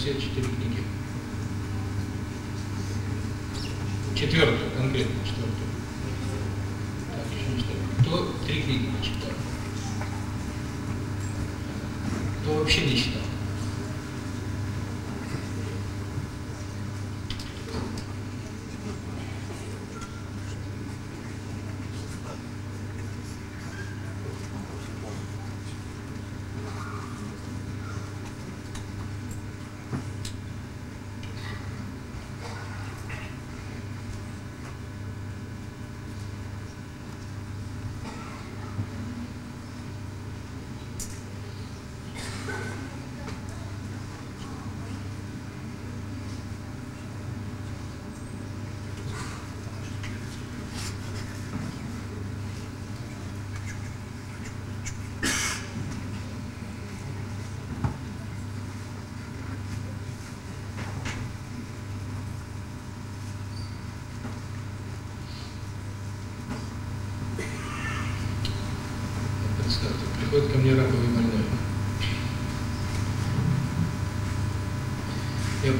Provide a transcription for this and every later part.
سێ تر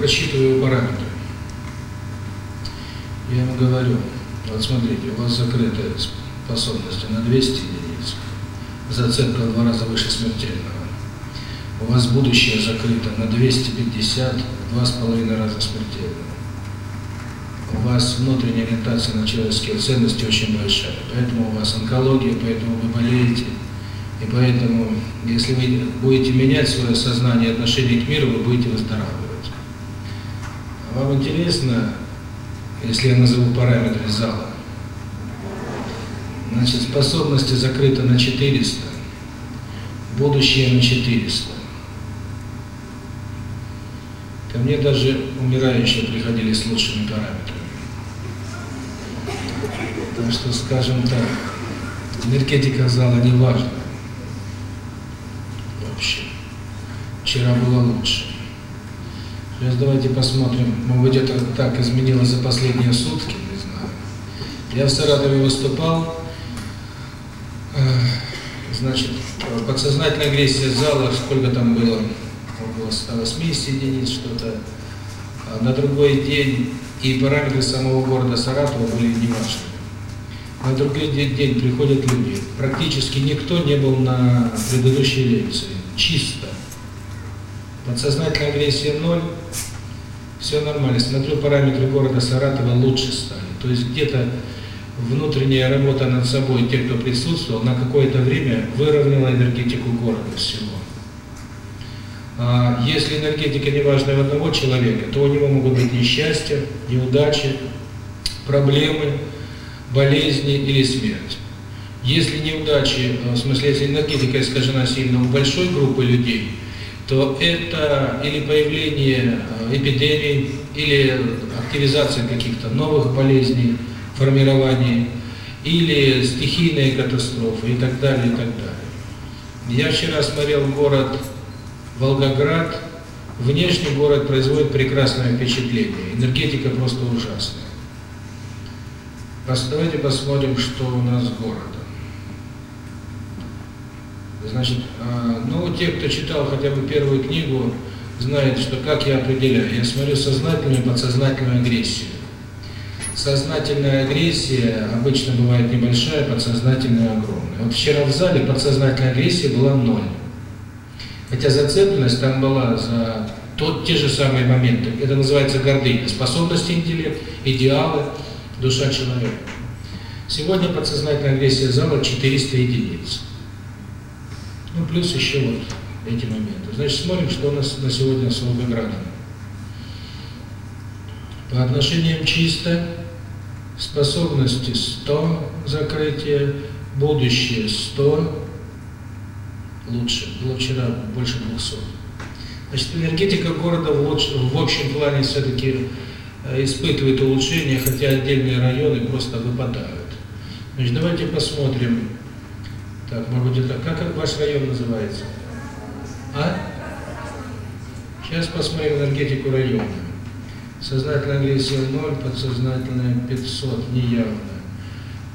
рассчитываю параметры. Я ему говорю, вот смотрите, у вас закрыты способность на 200 единиц, зацепка в два раза выше смертельного. У вас будущее закрыто на 250, в два с половиной раза смертельного. У вас внутренняя ориентация на человеческие ценности очень большая, поэтому у вас онкология, поэтому вы болеете. И поэтому, если вы будете менять свое сознание и отношение к миру, вы будете выздоравливать. Вам интересно, если я назову параметры зала? Значит, способности закрыты на 400, будущее на 400. Ко мне даже умирающие приходили с лучшими параметрами. Так что, скажем так, энергетика зала не важна. Вообще. Вчера было лучше давайте посмотрим. Мы где-то так изменилось за последние сутки, не знаю. Я в Саратове выступал. Э, значит, подсознательная агрессия зала, сколько там было, около 180 единиц что-то. А на другой день и параметры самого города Саратова были неважны. На другой день приходят люди. Практически никто не был на предыдущей лекции. Чисто. Подсознательная агрессия ноль, все нормально. Смотрю параметры города Саратова лучше стали. То есть где-то внутренняя работа над собой, те, кто присутствовал, на какое-то время выровняла энергетику города всего. А если энергетика не важна в одного человека, то у него могут быть несчастья, неудачи, проблемы, болезни или смерть. Если неудачи, а, в смысле, если энергетика искажена сильно у большой группы людей – то это или появление э, эпидемий, или активизация каких-то новых болезней, формирование, или стихийные катастрофы и так далее, и так далее. Я вчера смотрел город Волгоград. Внешний город производит прекрасное впечатление. Энергетика просто ужасная. Давайте посмотрим, что у нас город. Значит, а, ну, те, кто читал хотя бы первую книгу, знают, что как я определяю. Я смотрю сознательную и подсознательную агрессию. Сознательная агрессия обычно бывает небольшая, подсознательная огромная. Вот вчера в зале подсознательная агрессия была ноль. Хотя зацепленность там была за тот, те же самые моменты. Это называется гордыня. Способности интеллект, идеалы, душа человека. Сегодня подсознательная агрессия зала 400 единиц. Ну, плюс еще вот эти моменты. Значит, смотрим, что у нас на сегодня с Волгоградом. По отношениям чисто, способности 100 закрытие, будущее 100, лучше, было вчера больше 200. Значит, энергетика города в, луч... в общем плане все-таки э, испытывает улучшение, хотя отдельные районы просто выпадают. Значит, давайте посмотрим так, может быть, это как ваш район называется? А? Сейчас посмотрим энергетику района. Сознательная агрессия 0, подсознательная 500, неявная.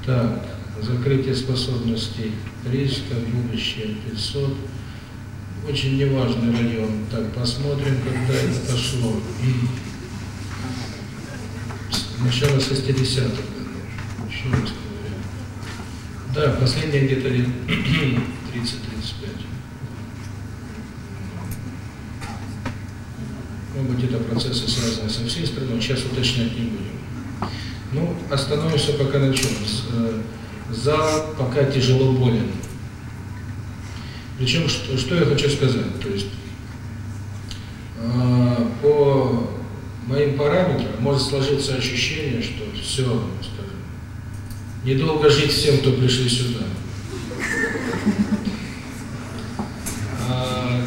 Так, закрытие способностей риска, будущее 500. Очень неважный район. Так, посмотрим, когда это пошло. Начало 60-х годов. Еще раз да, последний где-то лет 30-35. Могут быть, это процессы, связанные со всей страной, сейчас уточнять не будем. Ну, остановимся пока на чем. Э, Зал пока тяжело болен. Причем, что, что я хочу сказать, то есть, э, по моим параметрам может сложиться ощущение, что все, Недолго жить всем, кто пришли сюда.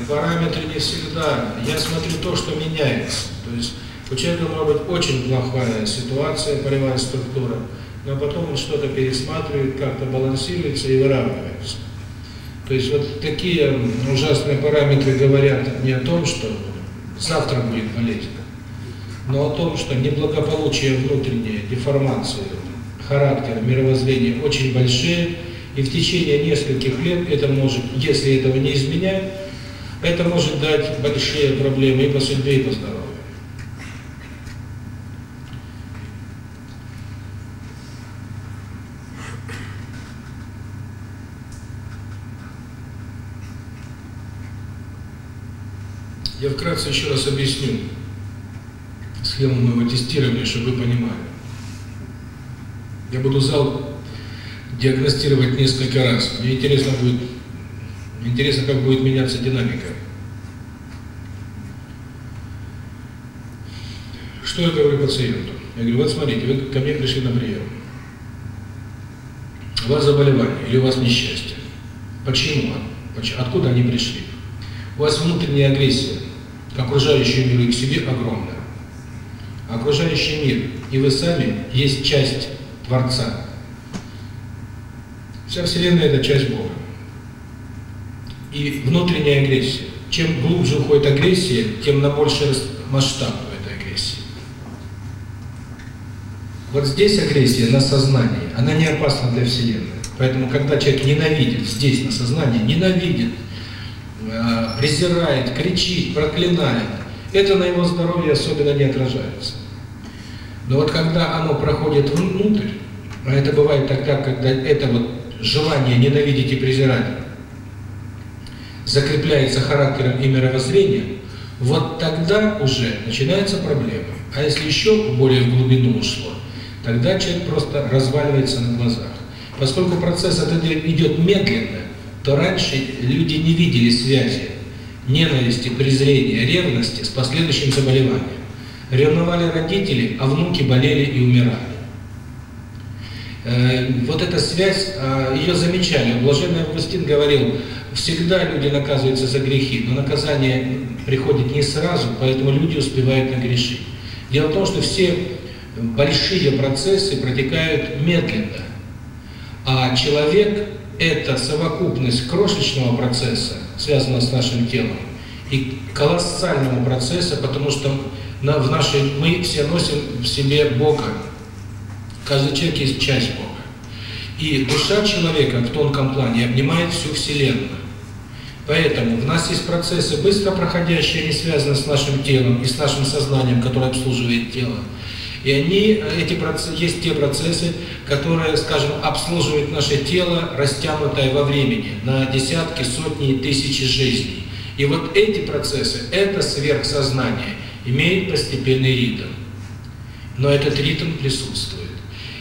Параметры не всегда. Я смотрю то, что меняется. То есть у человека может быть очень плохая ситуация, полевая структура, но потом он что-то пересматривает, как-то балансируется и выравнивается. То есть вот такие ужасные параметры говорят не о том, что завтра будет болезнь, но о том, что неблагополучие внутреннее, деформации характер, мировоззрения очень большие, и в течение нескольких лет это может, если этого не изменять, это может дать большие проблемы и по судьбе, и по здоровью. Я вкратце еще раз объясню схему моего тестирования, чтобы вы понимали. Я буду зал диагностировать несколько раз. Мне интересно будет, интересно, как будет меняться динамика. Что я говорю пациенту? Я говорю, вот смотрите, вы ко мне пришли на прием. У вас заболевание или у вас несчастье. Почему? Откуда они пришли? У вас внутренняя агрессия к окружающему миру и к себе огромная. Окружающий мир и вы сами есть часть Творца. Вся Вселенная – это часть Бога. И внутренняя агрессия. Чем глубже уходит агрессия, тем на больший масштаб у этой агрессии. Вот здесь агрессия на сознании, она не опасна для Вселенной. Поэтому, когда человек ненавидит здесь, на сознании, ненавидит, презирает, кричит, проклинает, это на его здоровье особенно не отражается. Но вот когда оно проходит внутрь, а это бывает тогда, когда это вот желание ненавидеть и презирать закрепляется характером и мировоззрением, вот тогда уже начинается проблема. А если еще более в глубину ушло, тогда человек просто разваливается на глазах. Поскольку процесс этот идет медленно, то раньше люди не видели связи ненависти, презрения, ревности с последующим заболеванием. Ревновали родители, а внуки болели и умирали. Вот эта связь, ее замечали. Блаженный Августин говорил, всегда люди наказываются за грехи, но наказание приходит не сразу, поэтому люди успевают нагрешить. Дело в том, что все большие процессы протекают медленно, а человек – это совокупность крошечного процесса, связанного с нашим телом, и колоссального процесса, потому что на, в нашей, мы все носим в себе Бога. Каждый человек есть часть Бога. И душа человека в тонком плане обнимает всю Вселенную. Поэтому в нас есть процессы, быстро проходящие, не связанные с нашим телом и с нашим сознанием, которое обслуживает тело. И они, эти процессы, есть те процессы, которые, скажем, обслуживают наше тело, растянутое во времени, на десятки, сотни и тысячи жизней. И вот эти процессы – это сверхсознание имеет постепенный ритм. Но этот ритм присутствует.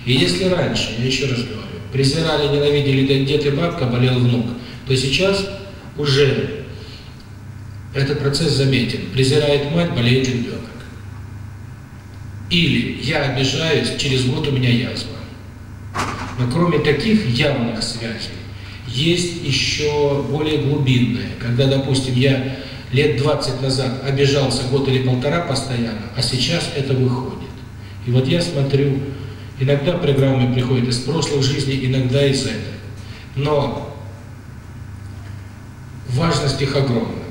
И если раньше, я еще раз говорю, презирали, ненавидели дед и бабка, болел внук, то сейчас уже этот процесс заметен. Презирает мать, болеет ребенок. Или я обижаюсь, через год у меня язва. Но кроме таких явных связей, есть еще более глубинные. Когда, допустим, я лет 20 назад обижался год или полтора постоянно, а сейчас это выходит. И вот я смотрю, иногда программы приходят из прошлых жизней, иногда из этой. Но важность их огромна.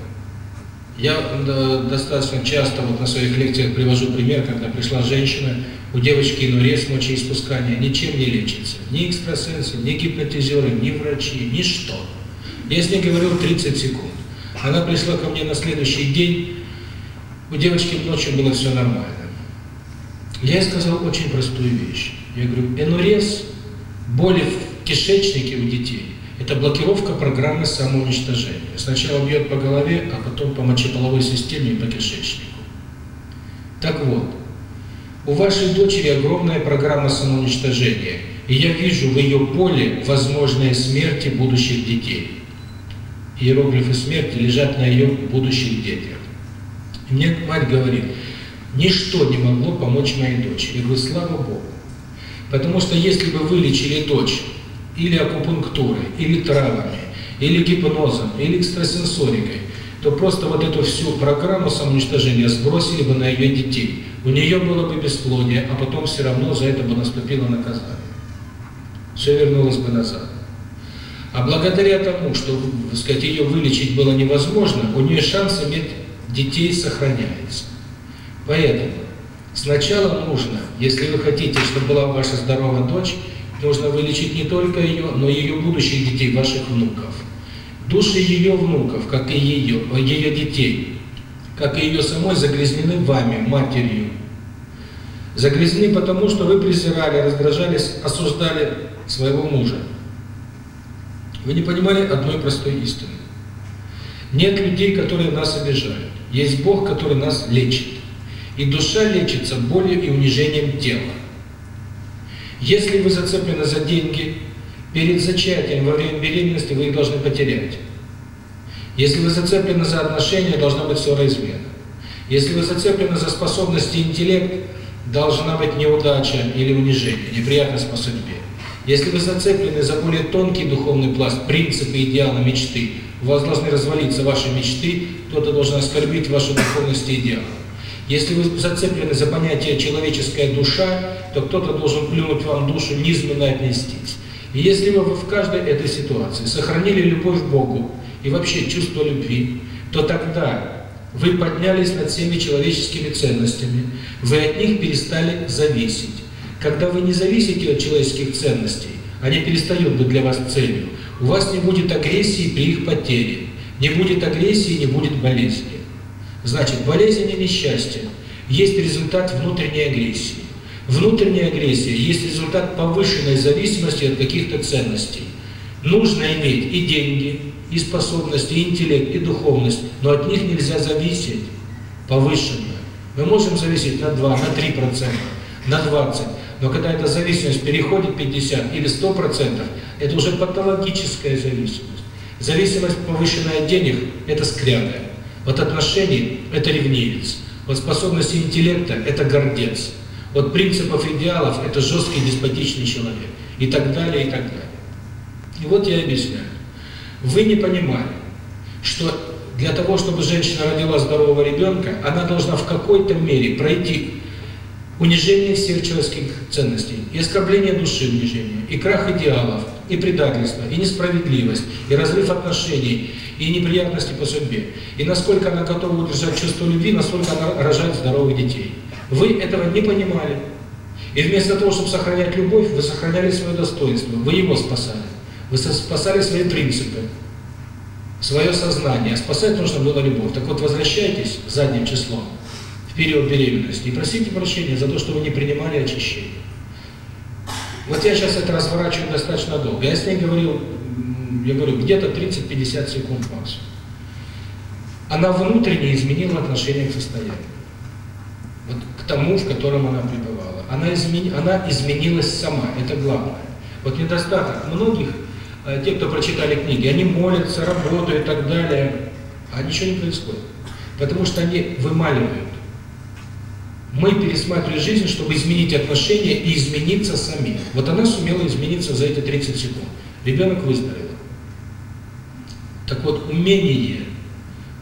Я э, достаточно часто вот на своих лекциях привожу пример, когда пришла женщина, у девочки инурез, мочеиспускание, ничем не лечится. Ни экстрасенсы, ни гипнотизеры, ни врачи, ничто. Я с ней говорил 30 секунд. Она пришла ко мне на следующий день. У девочки ночью было все нормально. Я ей сказал очень простую вещь. Я говорю, энурез, боли в кишечнике у детей, это блокировка программы самоуничтожения. Сначала бьет по голове, а потом по мочеполовой системе и по кишечнику. Так вот, у вашей дочери огромная программа самоуничтожения, и я вижу в ее поле возможные смерти будущих детей иероглифы смерти лежат на ее будущих детях. Мне мать говорит, ничто не могло помочь моей дочери. Я говорю, слава Богу. Потому что если бы вылечили дочь или акупунктурой, или травами, или гипнозом, или экстрасенсорикой, то просто вот эту всю программу самоуничтожения сбросили бы на ее детей. У нее было бы бесплодие, а потом все равно за это бы наступило наказание. Все вернулось бы назад. А благодаря тому, что так сказать, ее вылечить было невозможно, у нее шанс иметь детей сохраняется. Поэтому сначала нужно, если вы хотите, чтобы была ваша здоровая дочь, нужно вылечить не только ее, но и ее будущих детей, ваших внуков. Души ее внуков, как и ее, ее детей, как и ее самой, загрязнены вами, матерью. Загрязнены потому, что вы презирали, раздражались, осуждали своего мужа. Вы не понимали одной простой истины. Нет людей, которые нас обижают. Есть Бог, который нас лечит. И душа лечится болью и унижением тела. Если вы зацеплены за деньги, перед зачатием, во время беременности вы их должны потерять. Если вы зацеплены за отношения, должна быть ссора измена. Если вы зацеплены за способности интеллект, должна быть неудача или унижение, неприятность по судьбе. Если вы зацеплены за более тонкий духовный пласт, принципы, идеалы, мечты, у вас должны развалиться ваши мечты, кто-то должен оскорбить ваши духовности, и идеалы. Если вы зацеплены за понятие «человеческая душа», то кто-то должен плюнуть вам душу, низменно отнестись. И если вы в каждой этой ситуации сохранили любовь к Богу и вообще чувство любви, то тогда вы поднялись над всеми человеческими ценностями, вы от них перестали зависеть. Когда вы не зависите от человеческих ценностей, они перестают быть для вас целью. У вас не будет агрессии при их потере. Не будет агрессии, не будет болезни. Значит, болезнь и несчастье есть результат внутренней агрессии. Внутренняя агрессия есть результат повышенной зависимости от каких-то ценностей. Нужно иметь и деньги, и способности, и интеллект, и духовность, но от них нельзя зависеть повышенно. Мы можем зависеть на 2, на 3%, на 20%. Но когда эта зависимость переходит 50 или 100 процентов, это уже патологическая зависимость. Зависимость повышенная денег – это скряная. Вот отношений – это ревнивец. Вот способности интеллекта – это гордец. Вот принципов идеалов – это жесткий деспотичный человек. И так далее, и так далее. И вот я объясняю. Вы не понимали, что для того, чтобы женщина родила здорового ребенка, она должна в какой-то мере пройти унижение всех человеческих ценностей, и оскорбление души унижения, и крах идеалов, и предательство, и несправедливость, и разрыв отношений, и неприятности по судьбе. И насколько она готова удержать чувство любви, насколько она рожает здоровых детей. Вы этого не понимали. И вместо того, чтобы сохранять любовь, вы сохраняли свое достоинство, вы его спасали. Вы спасали свои принципы, свое сознание. Спасать нужно было любовь. Так вот, возвращайтесь задним числом период беременности. И просите прощения за то, что вы не принимали очищение. Вот я сейчас это разворачиваю достаточно долго. Я с ней говорил, я говорю, где-то 30-50 секунд максимум. Она внутренне изменила отношение к состоянию. Вот к тому, в котором она пребывала. Она, измен... она изменилась сама, это главное. Вот недостаток многих, э, те, кто прочитали книги, они молятся, работают и так далее, а ничего не происходит. Потому что они вымаливают мы пересматривали жизнь, чтобы изменить отношения и измениться самим. Вот она сумела измениться за эти 30 секунд. Ребенок выздоровел. Так вот, умение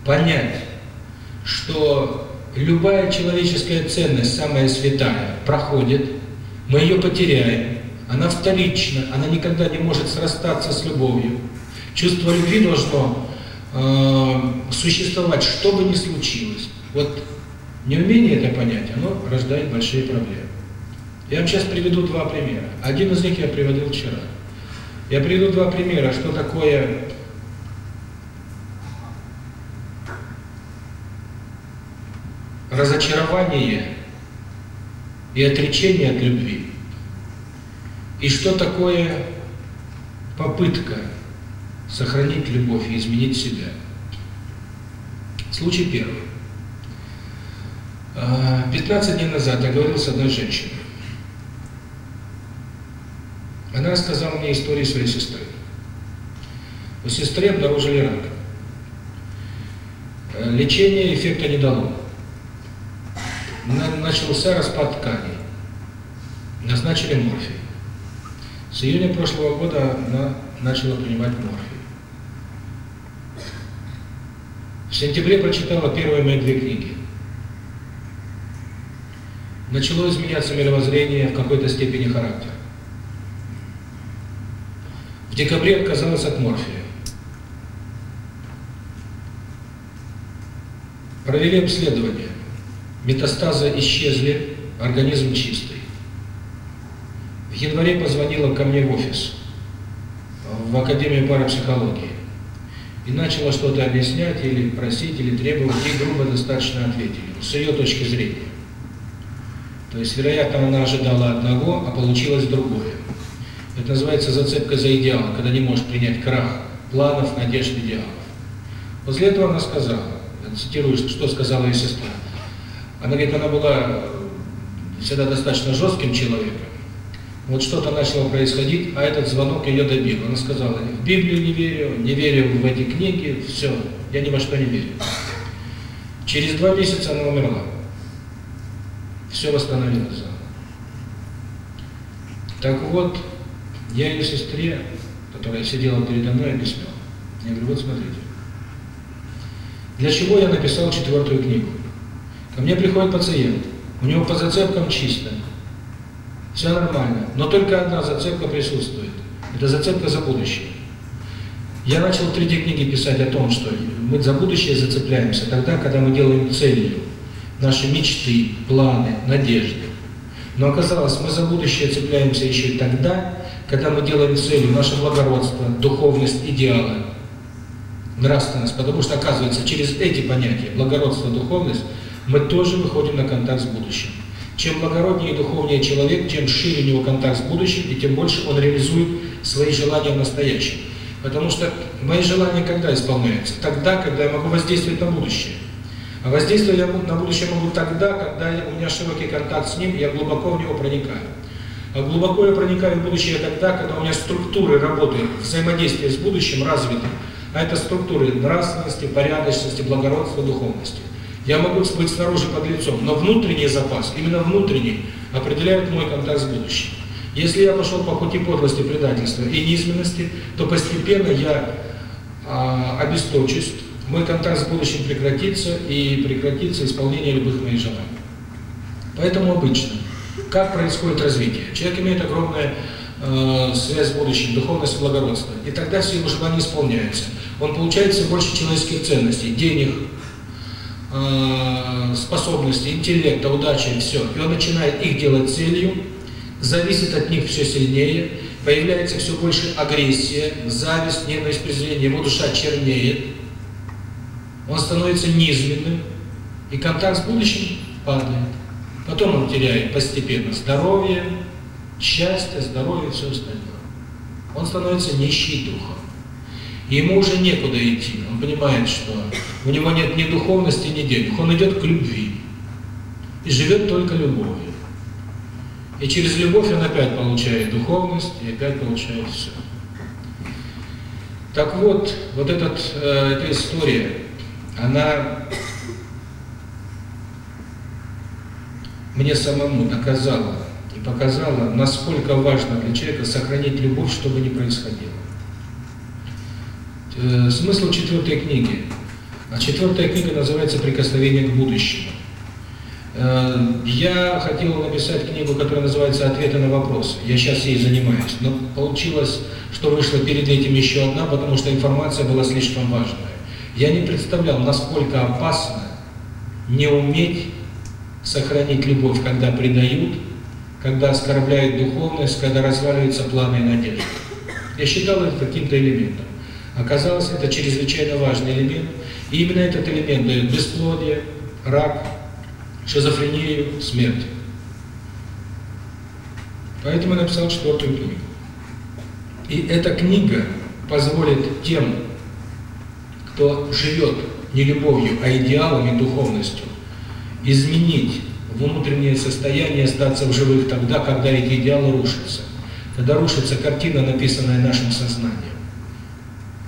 понять, что любая человеческая ценность, самая святая, проходит, мы ее потеряем, она вторична, она никогда не может срастаться с любовью. Чувство любви должно э, существовать, что бы ни случилось. Вот Неумение это понятие, оно рождает большие проблемы. Я вам сейчас приведу два примера. Один из них я приводил вчера. Я приведу два примера, что такое разочарование и отречение от любви. И что такое попытка сохранить любовь и изменить себя. Случай первый. 15 дней назад я говорил с одной женщиной. Она рассказала мне историю своей сестры. У сестры обнаружили рак. Лечение эффекта не дало. Начался распад тканей. Назначили морфий. С июня прошлого года она начала принимать морфий. В сентябре прочитала первые мои две книги начало изменяться мировоззрение в какой-то степени характера. В декабре отказалась от морфия. Провели обследование. Метастазы исчезли, организм чистый. В январе позвонила ко мне в офис, в Академию парапсихологии, и начала что-то объяснять или просить, или требовать, и грубо достаточно ответили, с ее точки зрения. То есть, вероятно, она ожидала одного, а получилось другое. Это называется зацепка за идеал, когда не можешь принять крах планов, надежд, идеалов. После этого она сказала, цитирую, что сказала ее сестра. Она говорит, она была э, всегда достаточно жестким человеком. Вот что-то начало происходить, а этот звонок ее добил. Она сказала, в Библию не верю, не верю в эти книги, все, я ни во что не верю. Через два месяца она умерла все восстановилось заново. Так вот, я ее сестре, которая сидела передо мной, объяснял. Я говорю, вот смотрите, для чего я написал четвертую книгу? Ко мне приходит пациент, у него по зацепкам чисто, все нормально, но только одна зацепка присутствует. Это зацепка за будущее. Я начал в третьей книге писать о том, что мы за будущее зацепляемся тогда, когда мы делаем целью наши мечты, планы, надежды. Но оказалось, мы за будущее цепляемся еще и тогда, когда мы делаем целью наше благородство, духовность, идеалы, нравственность. Потому что, оказывается, через эти понятия, благородство, духовность, мы тоже выходим на контакт с будущим. Чем благороднее и духовнее человек, тем шире у него контакт с будущим, и тем больше он реализует свои желания в настоящем. Потому что мои желания когда исполняются? Тогда, когда я могу воздействовать на будущее. А воздействие я на будущее могу тогда, когда у меня широкий контакт с ним, я глубоко в него проникаю. А глубоко я проникаю в будущее тогда, когда у меня структуры работы, взаимодействия с будущим развиты. А это структуры нравственности, порядочности, благородства, духовности. Я могу быть снаружи под лицом, но внутренний запас, именно внутренний, определяет мой контакт с будущим. Если я пошел по пути подлости, предательства и низменности, то постепенно я э, обесточусь, мой контакт с будущим прекратится и прекратится исполнение любых моих желаний. Поэтому обычно, как происходит развитие? Человек имеет огромную э, связь с будущим, духовность благородство, и тогда все его желания исполняются. Он получает все больше человеческих ценностей, денег, э, способностей, интеллекта, удачи, все. И он начинает их делать целью, зависит от них все сильнее, появляется все больше агрессия, зависть, ненависть, презрение, его душа чернеет, он становится низменным, и контакт с будущим падает. Потом он теряет постепенно здоровье, счастье, здоровье и все остальное. Он становится нищий духом. И ему уже некуда идти. Он понимает, что у него нет ни духовности, ни денег. Он идет к любви. И живет только любовью. И через любовь он опять получает духовность, и опять получает все. Так вот, вот этот, э, эта история она мне самому доказала и показала, насколько важно для человека сохранить любовь, чтобы не происходило. Смысл четвертой книги. А четвертая книга называется «Прикосновение к будущему». Я хотел написать книгу, которая называется «Ответы на вопросы». Я сейчас ей занимаюсь. Но получилось, что вышла перед этим еще одна, потому что информация была слишком важная. Я не представлял, насколько опасно не уметь сохранить любовь, когда предают, когда оскорбляют духовность, когда разваливаются планы и надежды. Я считал это каким-то элементом. Оказалось, это чрезвычайно важный элемент. И именно этот элемент дает бесплодие, рак, шизофрению, смерть. Поэтому я написал четвертую книгу. И эта книга позволит тем, кто живет не любовью, а идеалами, духовностью, изменить внутреннее состояние, остаться в живых тогда, когда эти идеалы рушатся, когда рушится картина, написанная нашим сознанием.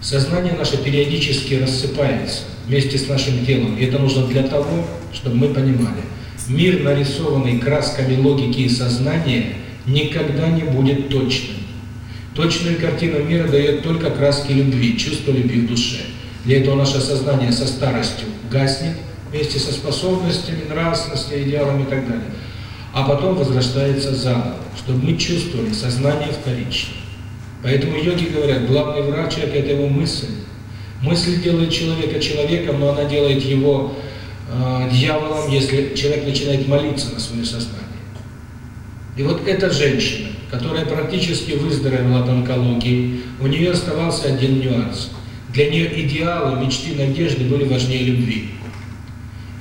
Сознание наше периодически рассыпается вместе с нашим телом, и это нужно для того, чтобы мы понимали, мир, нарисованный красками логики и сознания, никогда не будет точным. Точную картину мира дает только краски любви, чувство любви в душе. Ей-то наше сознание со старостью гаснет, вместе со способностями, нравственностью, идеалами и так далее. А потом возрождается заново, чтобы мы чувствовали сознание вторично. Поэтому йоги говорят, главный врач – это его мысль. Мысль делает человека человеком, но она делает его э, дьяволом, если человек начинает молиться на свое сознание. И вот эта женщина, которая практически выздоровела от онкологии, у нее оставался один нюанс – для нее идеалы, мечты, надежды были важнее любви.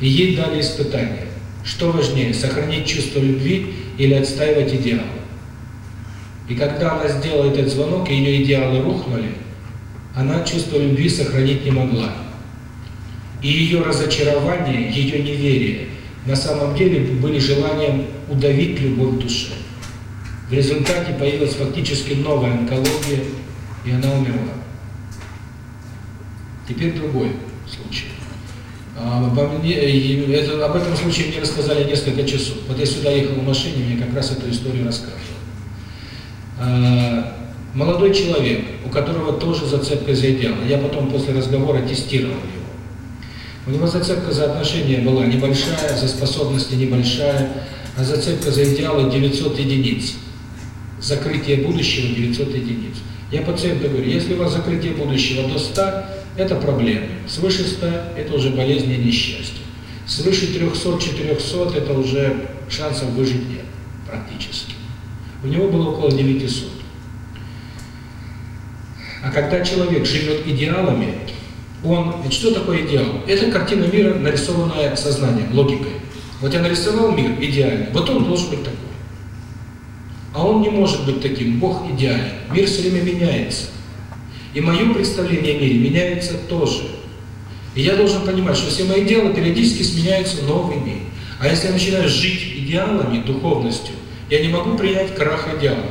И ей дали испытание. Что важнее, сохранить чувство любви или отстаивать идеалы? И когда она сделала этот звонок, и ее идеалы рухнули, она чувство любви сохранить не могла. И ее разочарование, ее неверие на самом деле были желанием удавить любовь души. В результате появилась фактически новая онкология, и она умерла. Теперь другой случай. Обо это, об этом случае мне рассказали несколько часов. Вот я сюда ехал в машине, мне как раз эту историю рассказывал. Молодой человек, у которого тоже зацепка за идеал. Я потом после разговора тестировал его. У него зацепка за отношения была небольшая, за способности небольшая, а зацепка за идеалы 900 единиц. Закрытие будущего 900 единиц. Я пациенту говорю, если у вас закрытие будущего до 100, это проблемы. Свыше 100 – это уже болезни и несчастье. Свыше 300-400 – это уже шансов выжить нет практически. У него было около 900. А когда человек живет идеалами, он... Ведь что такое идеал? Это картина мира, нарисованная сознанием, логикой. Вот я нарисовал мир идеальный. вот он должен быть такой. А он не может быть таким. Бог идеален. Мир все время меняется. И мое представление о мире меняется тоже. И я должен понимать, что все мои дела периодически сменяются новыми. А если я начинаю жить идеалами, духовностью, я не могу принять крах идеалов.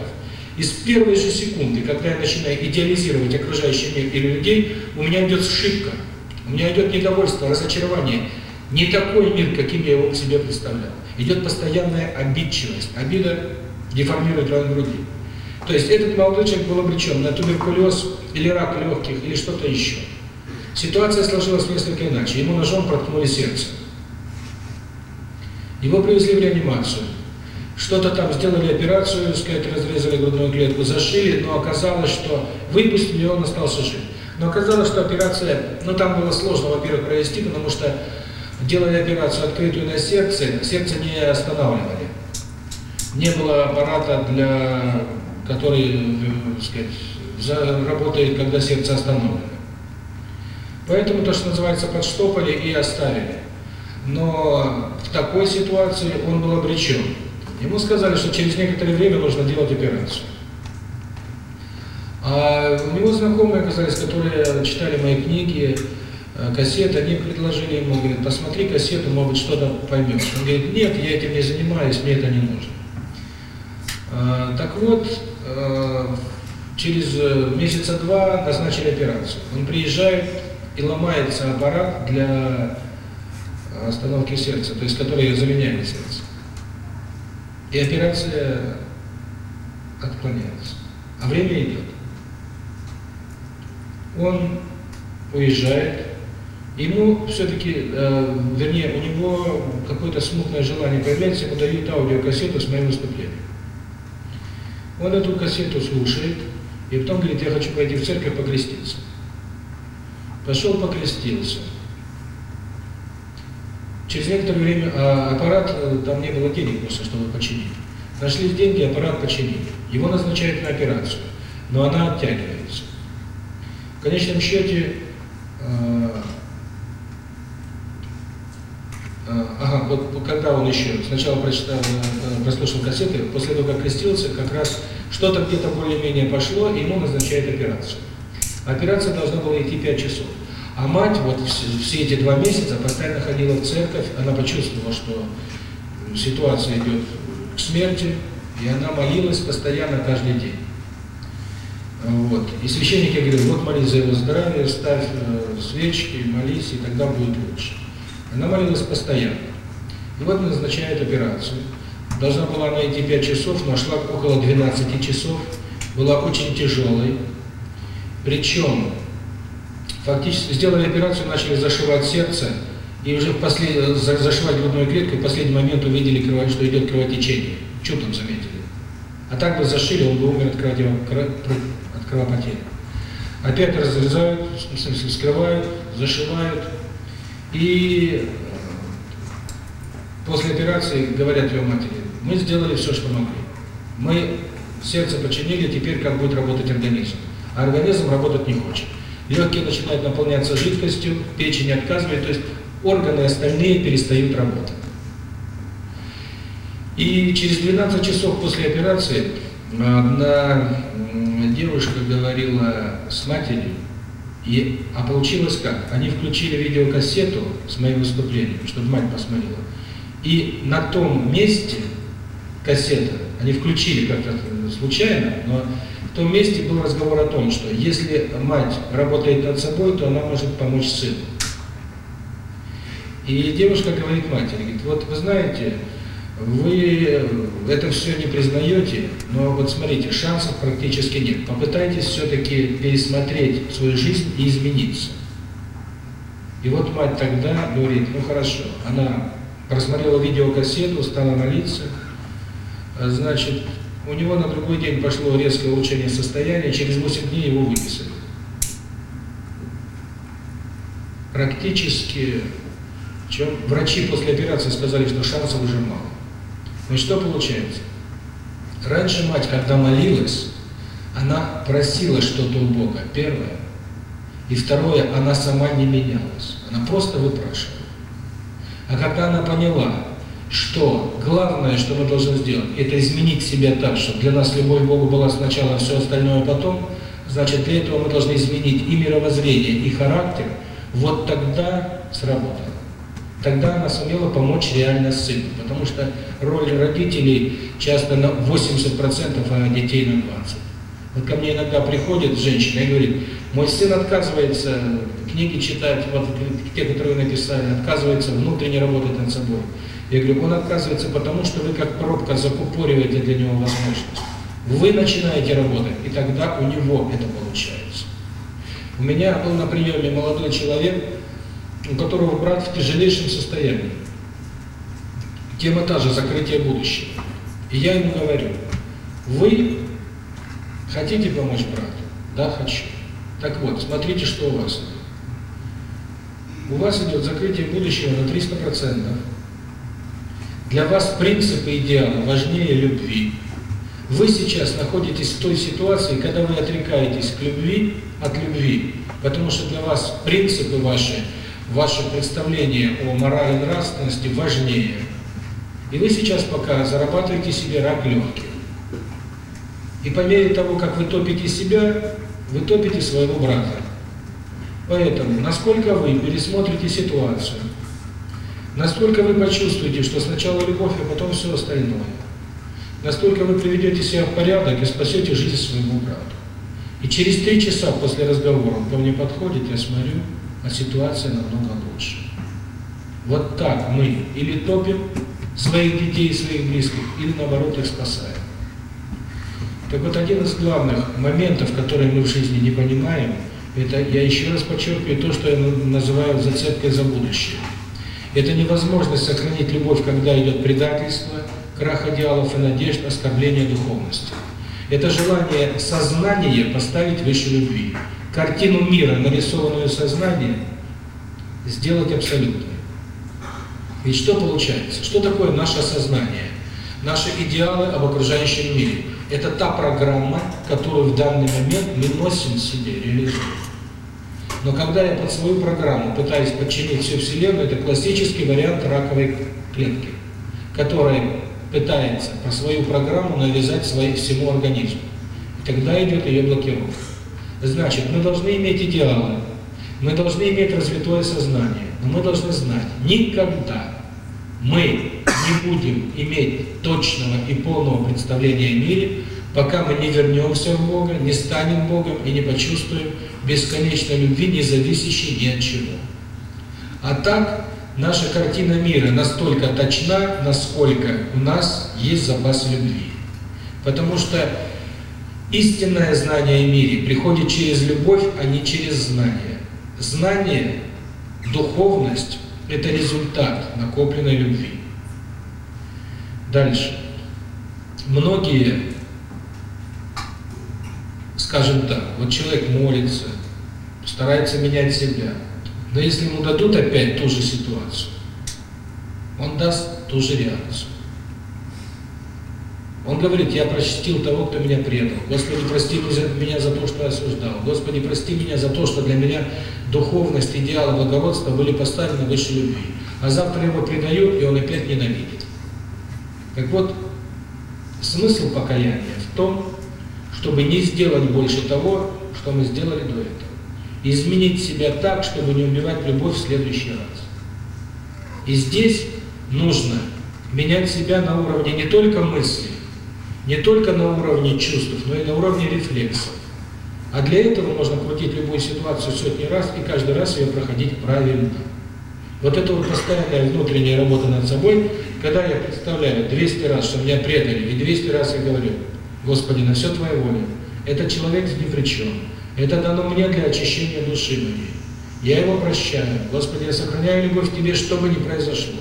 И с первой же секунды, когда я начинаю идеализировать окружающий мир или людей, у меня идет ошибка, у меня идет недовольство, разочарование. Не такой мир, каким я его себе представлял. Идет постоянная обидчивость. Обида не рану груди. То есть этот молодой человек был обречен на туберкулез или рак легких, или что-то еще. Ситуация сложилась несколько иначе. Ему ножом проткнули сердце. Его привезли в реанимацию. Что-то там сделали операцию, сказать, разрезали грудную клетку, зашили, но оказалось, что выпустили, и он остался жив. Но оказалось, что операция, ну там было сложно, во-первых, провести, потому что делали операцию открытую на сердце, сердце не останавливали не было аппарата, для, который сказать, работает, когда сердце остановлено. Поэтому то, что называется, подштопали и оставили. Но в такой ситуации он был обречен. Ему сказали, что через некоторое время нужно делать операцию. А у него знакомые оказались, которые читали мои книги, э, кассеты, они предложили ему, говорят, посмотри кассету, может что-то поймешь. Он говорит, нет, я этим не занимаюсь, мне это не нужно. Э, так вот, э, через месяца два назначили операцию. Он приезжает и ломается аппарат для остановки сердца, то есть который заменяет сердце. И операция отклоняется. А время идет. Он уезжает, ему все-таки, э, вернее, у него какое-то смутное желание появляется, ему дают аудиокассету с моим выступлением. Он эту кассету слушает, и потом говорит, я хочу пойти в церковь покреститься. Пошел покрестился. Через некоторое время а аппарат, там не было денег просто, чтобы починить. Нашлись деньги, аппарат починили. Его назначают на операцию, но она оттягивается. В конечном счете, э Ага, вот когда он еще сначала прочитал, прослушал кассеты, после того, как крестился, как раз что-то где-то более-менее пошло, и ему назначают операцию. Операция должна была идти 5 часов. А мать вот все эти два месяца постоянно ходила в церковь, она почувствовала, что ситуация идет к смерти, и она молилась постоянно каждый день. Вот. И священники говорил, вот молись за его здоровье, ставь э, свечки, молись, и тогда будет лучше. Она молилась постоянно. И вот назначает операцию. Должна была найти идти 5 часов, нашла около 12 часов. Была очень тяжелой. Причем, фактически, сделали операцию, начали зашивать сердце. И уже в послед... За... зашивать грудную клетку, и в последний момент увидели, что идет кровотечение. Чудом заметили. А так бы зашили, он бы умер от, кровотер... от кровопотери. Опять разрезают, вскрывают, зашивают, и э, после операции говорят ее матери, мы сделали все, что могли. Мы сердце починили, теперь как будет работать организм. А организм работать не хочет. Легкие начинают наполняться жидкостью, печень отказывает, то есть органы остальные перестают работать. И через 12 часов после операции одна девушка говорила с матерью, и, а получилось как? Они включили видеокассету с моим выступлением, чтобы мать посмотрела. И на том месте кассета, они включили как-то случайно, но в том месте был разговор о том, что если мать работает над собой, то она может помочь сыну. И девушка говорит матери, говорит, вот вы знаете, вы эм, это все не признаете, но вот смотрите, шансов практически нет. Попытайтесь все-таки пересмотреть свою жизнь и измениться. И вот мать тогда говорит, ну хорошо, она просмотрела видеокассету, стала молиться, а, значит, у него на другой день пошло резкое улучшение состояния, через 8 дней его выписали. Практически, чем врачи после операции сказали, что шансов уже мало. Ну что получается? Раньше мать, когда молилась, она просила что-то у Бога, первое. И второе, она сама не менялась. Она просто выпрашивала. А когда она поняла, что главное, что мы должны сделать, это изменить себя так, чтобы для нас любовь к Богу была сначала, а все остальное потом, значит, для этого мы должны изменить и мировоззрение, и характер, вот тогда сработает тогда она сумела помочь реально сыну, потому что роль родителей часто на 80 процентов а детей на 20%. Вот ко мне иногда приходит женщина и говорит, мой сын отказывается книги читать, вот те, которые вы написали, отказывается внутренне работать над собой. Я говорю, он отказывается потому, что вы как пробка закупориваете для него возможность. Вы начинаете работать, и тогда у него это получается. У меня был на приеме молодой человек, у которого брат в тяжелейшем состоянии. Тема та же, закрытие будущего. И я ему говорю, вы хотите помочь брату? Да, хочу. Так вот, смотрите, что у вас. У вас идет закрытие будущего на 300%. Для вас принципы идеала важнее любви. Вы сейчас находитесь в той ситуации, когда вы отрекаетесь к любви от любви, потому что для вас принципы ваши – ваше представление о морали нравственности важнее. И вы сейчас пока зарабатываете себе рак легких. И по мере того, как вы топите себя, вы топите своего брата. Поэтому, насколько вы пересмотрите ситуацию, настолько вы почувствуете, что сначала любовь, а потом все остальное, настолько вы приведете себя в порядок и спасете жизнь своему брату. И через три часа после разговора он ко мне подходит, я смотрю, а ситуация намного лучше. Вот так мы или топим своих детей, и своих близких, или наоборот их спасаем. Так вот один из главных моментов, которые мы в жизни не понимаем, это я еще раз подчеркиваю то, что я называю зацепкой за будущее. Это невозможность сохранить любовь, когда идет предательство, крах идеалов и надежд, оскорбление духовности. Это желание сознания поставить выше любви картину мира, нарисованную сознанием, сделать абсолютной. Ведь что получается? Что такое наше сознание? Наши идеалы об окружающем мире. Это та программа, которую в данный момент мы носим в себе, реализуем. Но когда я под свою программу пытаюсь подчинить всю Вселенную, это классический вариант раковой клетки, которая пытается по свою программу навязать свои, всему организму. И тогда идет ее блокировка. Значит, мы должны иметь идеалы, мы должны иметь развитое сознание, но мы должны знать, никогда мы не будем иметь точного и полного представления о мире, пока мы не вернемся в Бога, не станем Богом и не почувствуем бесконечной любви, не зависящей ни от чего. А так, наша картина мира настолько точна, насколько у нас есть запас любви. Потому что Истинное знание о мире приходит через любовь, а не через знание. Знание, духовность – это результат накопленной любви. Дальше. Многие, скажем так, вот человек молится, старается менять себя, но если ему дадут опять ту же ситуацию, он даст ту же реакцию. Он говорит, я простил того, кто меня предал. Господи, прости меня за то, что я осуждал. Господи, прости меня за то, что для меня духовность, идеал, благородство были поставлены выше любви. А завтра его предают, и он опять ненавидит. Так вот, смысл покаяния в том, чтобы не сделать больше того, что мы сделали до этого. Изменить себя так, чтобы не убивать любовь в следующий раз. И здесь нужно менять себя на уровне не только мысли, не только на уровне чувств, но и на уровне рефлексов. А для этого можно крутить любую ситуацию сотни раз и каждый раз ее проходить правильно. Вот это вот постоянная внутренняя работа над собой, когда я представляю 200 раз, что меня предали, и 200 раз я говорю, Господи, на все Твоя воля, этот человек ни при чем, это дано мне для очищения души моей. Я его прощаю, Господи, я сохраняю любовь к Тебе, что бы ни произошло.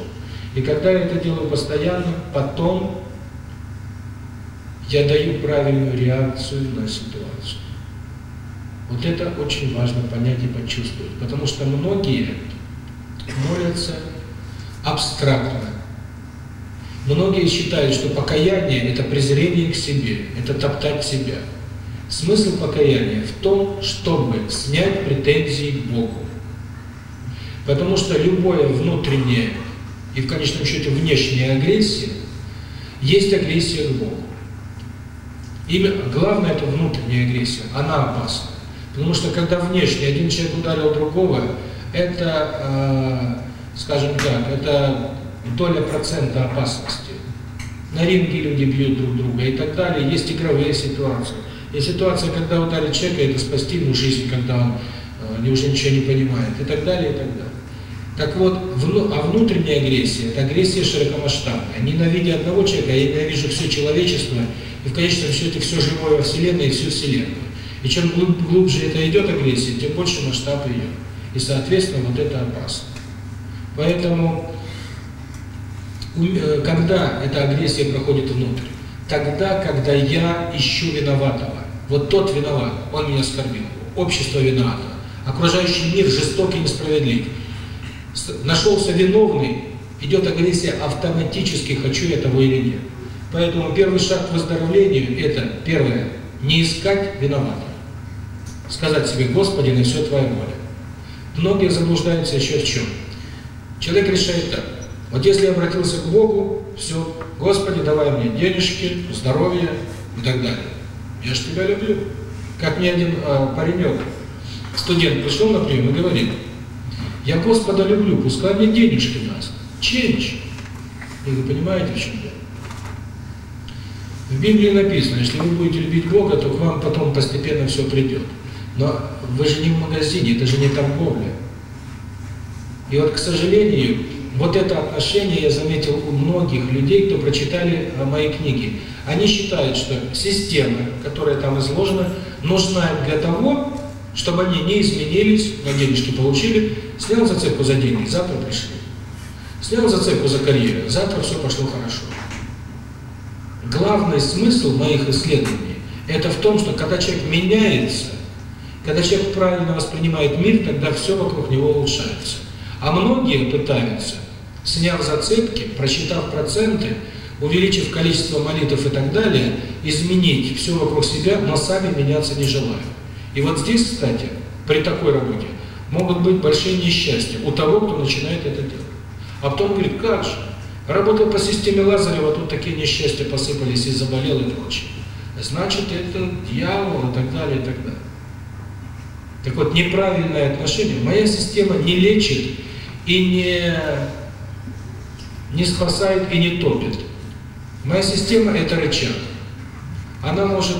И когда я это делаю постоянно, потом я даю правильную реакцию на ситуацию. Вот это очень важно понять и почувствовать, потому что многие молятся абстрактно. Многие считают, что покаяние – это презрение к себе, это топтать себя. Смысл покаяния в том, чтобы снять претензии к Богу. Потому что любое внутреннее и в конечном счете внешняя агрессия есть агрессия к Богу именно главное, это внутренняя агрессия, она опасна. Потому что когда внешне один человек ударил другого, это, э, скажем так, это доля процента опасности. На ринге люди бьют друг друга и так далее. Есть игровые ситуации. Есть ситуация, когда ударит человека, это спасти ему жизнь, когда он э, уже ничего не понимает и так далее, и так далее. Так вот, а внутренняя агрессия – это агрессия широкомасштабная. Ненавидя одного человека, я ненавижу все человечество – и в конечном счете все живое во Вселенной и всю Вселенную. И чем глубже это идет агрессия, тем больше масштаб ее. И, соответственно, вот это опасно. Поэтому, когда эта агрессия проходит внутрь, тогда, когда я ищу виноватого, вот тот виноват, он меня оскорбил, общество виновато, окружающий мир жестокий и несправедлив, нашелся виновный, идет агрессия автоматически, хочу я того или нет. Поэтому первый шаг к выздоровлению – это, первое, не искать виноватых. Сказать себе, Господи, на все Твоя воля. Многие заблуждаются еще в чем. Человек решает так. Вот если я обратился к Богу, все, Господи, давай мне денежки, здоровье и так далее. Я же тебя люблю. Как мне один э, паренек, студент, пришел на прием и говорит, я Господа люблю, пускай мне денежки даст. Ченч. И вы понимаете, в чем дело? В Библии написано, если вы будете любить Бога, то к вам потом постепенно все придет. Но вы же не в магазине, это же не торговля. И вот, к сожалению, вот это отношение я заметил у многих людей, кто прочитали э, мои книги. Они считают, что система, которая там изложена, нужна для того, чтобы они не изменились, на денежки получили, снял зацепку за деньги, завтра пришли. Снял зацепку за карьеру, завтра все пошло хорошо главный смысл моих исследований – это в том, что когда человек меняется, когда человек правильно воспринимает мир, тогда все вокруг него улучшается. А многие пытаются, сняв зацепки, прочитав проценты, увеличив количество молитв и так далее, изменить все вокруг себя, но сами меняться не желают. И вот здесь, кстати, при такой работе могут быть большие несчастья у того, кто начинает это делать. А потом говорит, как же, Работал по системе Лазарева, тут такие несчастья посыпались и заболел и прочее. Значит, это дьявол и так далее, и так далее. Так вот, неправильное отношение. Моя система не лечит и не, не спасает и не топит. Моя система – это рычаг. Она может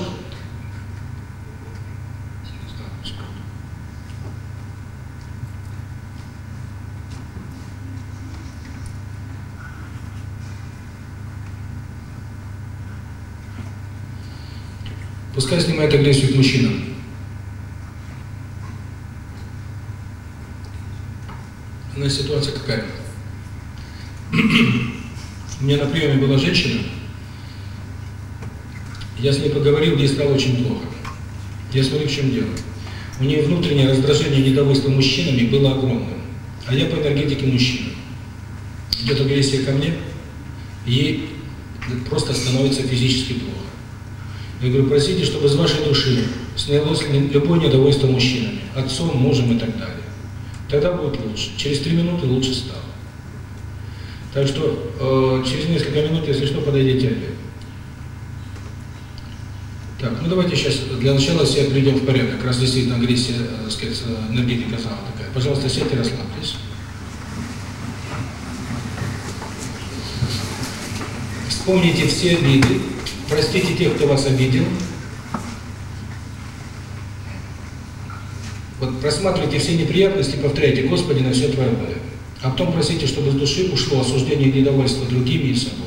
Пускай снимает агрессию к мужчинам. Но ситуация какая? У меня на приеме была женщина, я с ней поговорил, ей стало очень плохо. Я смотрю, в чем дело. У нее внутреннее раздражение недовольство мужчинами было огромным. А я по энергетике мужчина. Идет агрессия ко мне, ей просто становится физически плохо. Я говорю, просите, чтобы из вашей души снялось любое недовольство мужчинами, отцом, мужем и так далее. Тогда будет лучше. Через три минуты лучше стало. Так что э, через несколько минут, если что, подойдите опять. Так, ну давайте сейчас для начала все придем в порядок, раз действительно агрессия, э, так сказать, э, энергетика зала такая. Пожалуйста, сядьте, расслабьтесь. Вспомните все обиды, Простите тех, кто вас обидел. Вот просматривайте все неприятности, повторяйте, Господи, на все Твоя воля. А потом просите, чтобы с души ушло осуждение и недовольство другими и собой.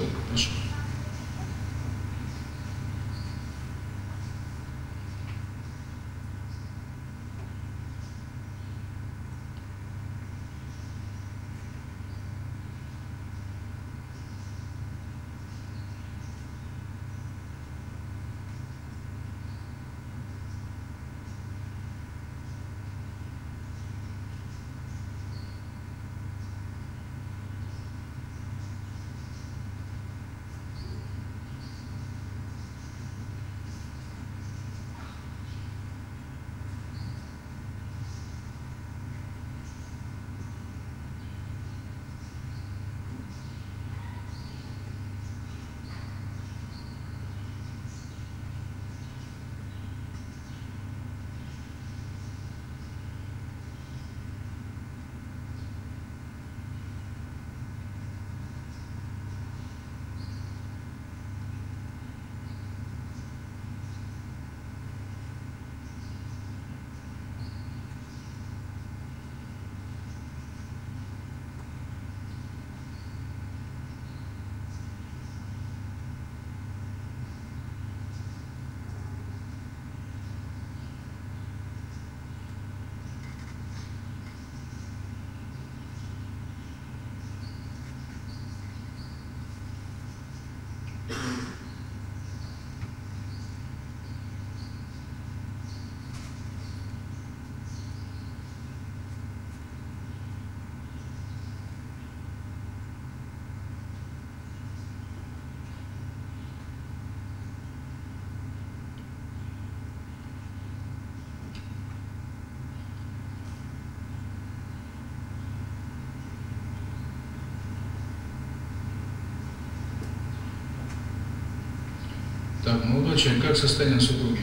Так, ну, человек, как состояние супруга?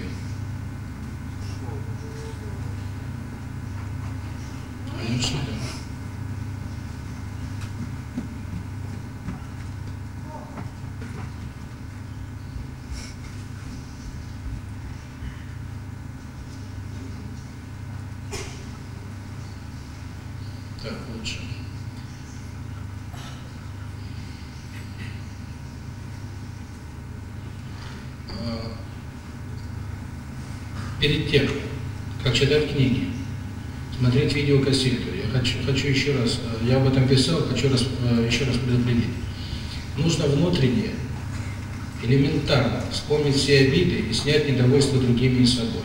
Перед тем, как читать книги, смотреть видеокассету, я хочу, хочу еще раз, я об этом писал, хочу раз, еще раз предупредить. Нужно внутренне, элементарно вспомнить все обиды и снять недовольство другими и собой.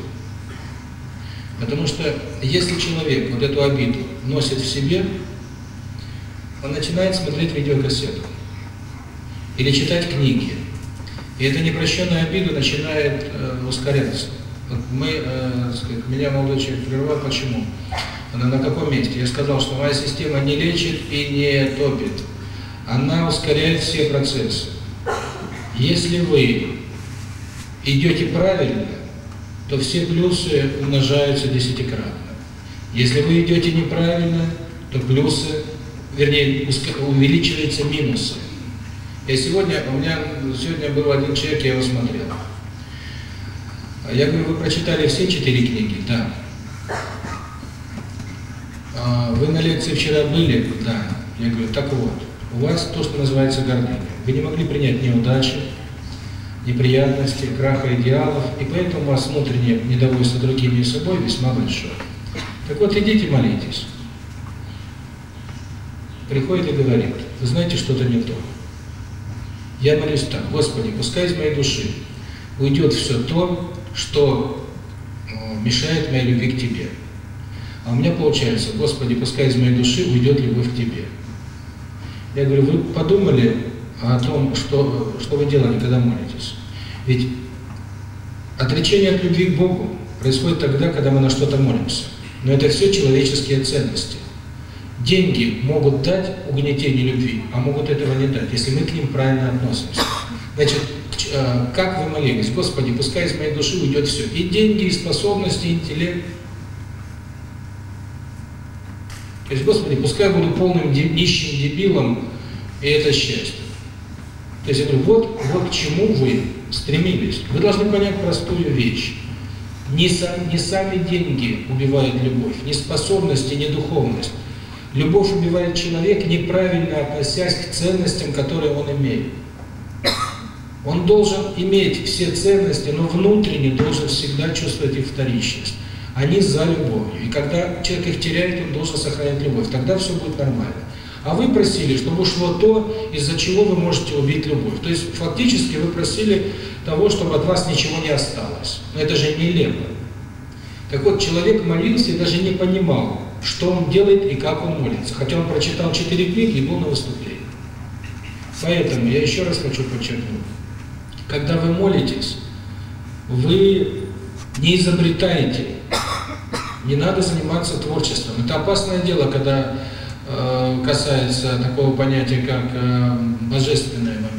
Потому что если человек вот эту обиду носит в себе, он начинает смотреть видеокассету или читать книги. И эта непрощенная обида начинает э, ускоряться мы, э, сказать, меня молодой человек прервал, почему? Она на каком месте? Я сказал, что моя система не лечит и не топит. Она ускоряет все процессы. Если вы идете правильно, то все плюсы умножаются десятикратно. Если вы идете неправильно, то плюсы, вернее, увеличиваются минусы. Я сегодня, у меня сегодня был один человек, я его смотрел. Я говорю, вы прочитали все четыре книги? Да. Вы на лекции вчера были? Да. Я говорю, так вот, у вас то, что называется гордыня. Вы не могли принять неудачи, неприятности, краха идеалов, и поэтому у вас внутреннее недовольство другими и собой весьма большое. Так вот, идите молитесь. Приходит и говорит, вы знаете, что-то не то. Я молюсь так, Господи, пускай из моей души уйдет все то, что э, мешает моей любви к Тебе. А у меня получается, Господи, пускай из моей души уйдет любовь к Тебе. Я говорю, вы подумали о том, что, что вы делали, когда молитесь? Ведь отречение от любви к Богу происходит тогда, когда мы на что-то молимся. Но это все человеческие ценности. Деньги могут дать угнетение любви, а могут этого не дать, если мы к ним правильно относимся. Значит, Э, как вы молились, Господи, пускай из моей души уйдет все, и деньги, и способности, и интеллект. То есть, Господи, пускай я буду полным нищим дебилом, и это счастье. То есть, я говорю, вот, вот к чему вы стремились. Вы должны понять простую вещь. Не, сам, не сами деньги убивают любовь, не способности, не духовность. Любовь убивает человек, неправильно относясь к ценностям, которые он имеет. Он должен иметь все ценности, но внутренне должен всегда чувствовать их вторичность. А Они за любовью. И когда человек их теряет, он должен сохранять любовь. Тогда все будет нормально. А вы просили, чтобы ушло то, из-за чего вы можете убить любовь. То есть фактически вы просили того, чтобы от вас ничего не осталось. Но это же нелепо. Так вот, человек молился и даже не понимал, что он делает и как он молится. Хотя он прочитал четыре книги и был на выступлении. Поэтому я еще раз хочу подчеркнуть. Когда вы молитесь, вы не изобретаете, не надо заниматься творчеством. Это опасное дело, когда э, касается такого понятия, как э, божественные моменты.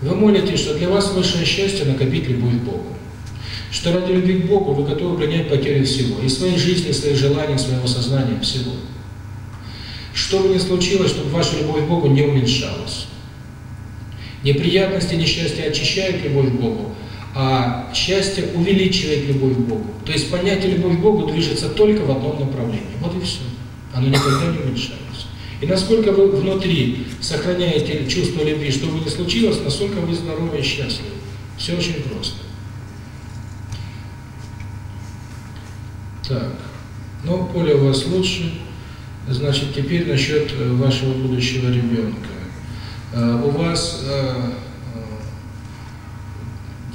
Вы молитесь, что для вас высшее счастье накопить любовь к Богу. Что ради любви к Богу вы готовы принять потерю всего. И своей жизни, и своих желаний, своего сознания, всего. Что бы ни случилось, чтобы ваша любовь к Богу не уменьшалась неприятности, несчастья очищают а любовь к Богу, а счастье увеличивает любовь к Богу. То есть понятие любовь к Богу движется только в одном направлении. Вот и все. Оно никогда не уменьшается. И насколько вы внутри сохраняете чувство любви, что бы ни случилось, насколько вы здоровы и счастливы. Все очень просто. Так, ну, поле у вас лучше. Значит, теперь насчет э, вашего будущего ребенка у вас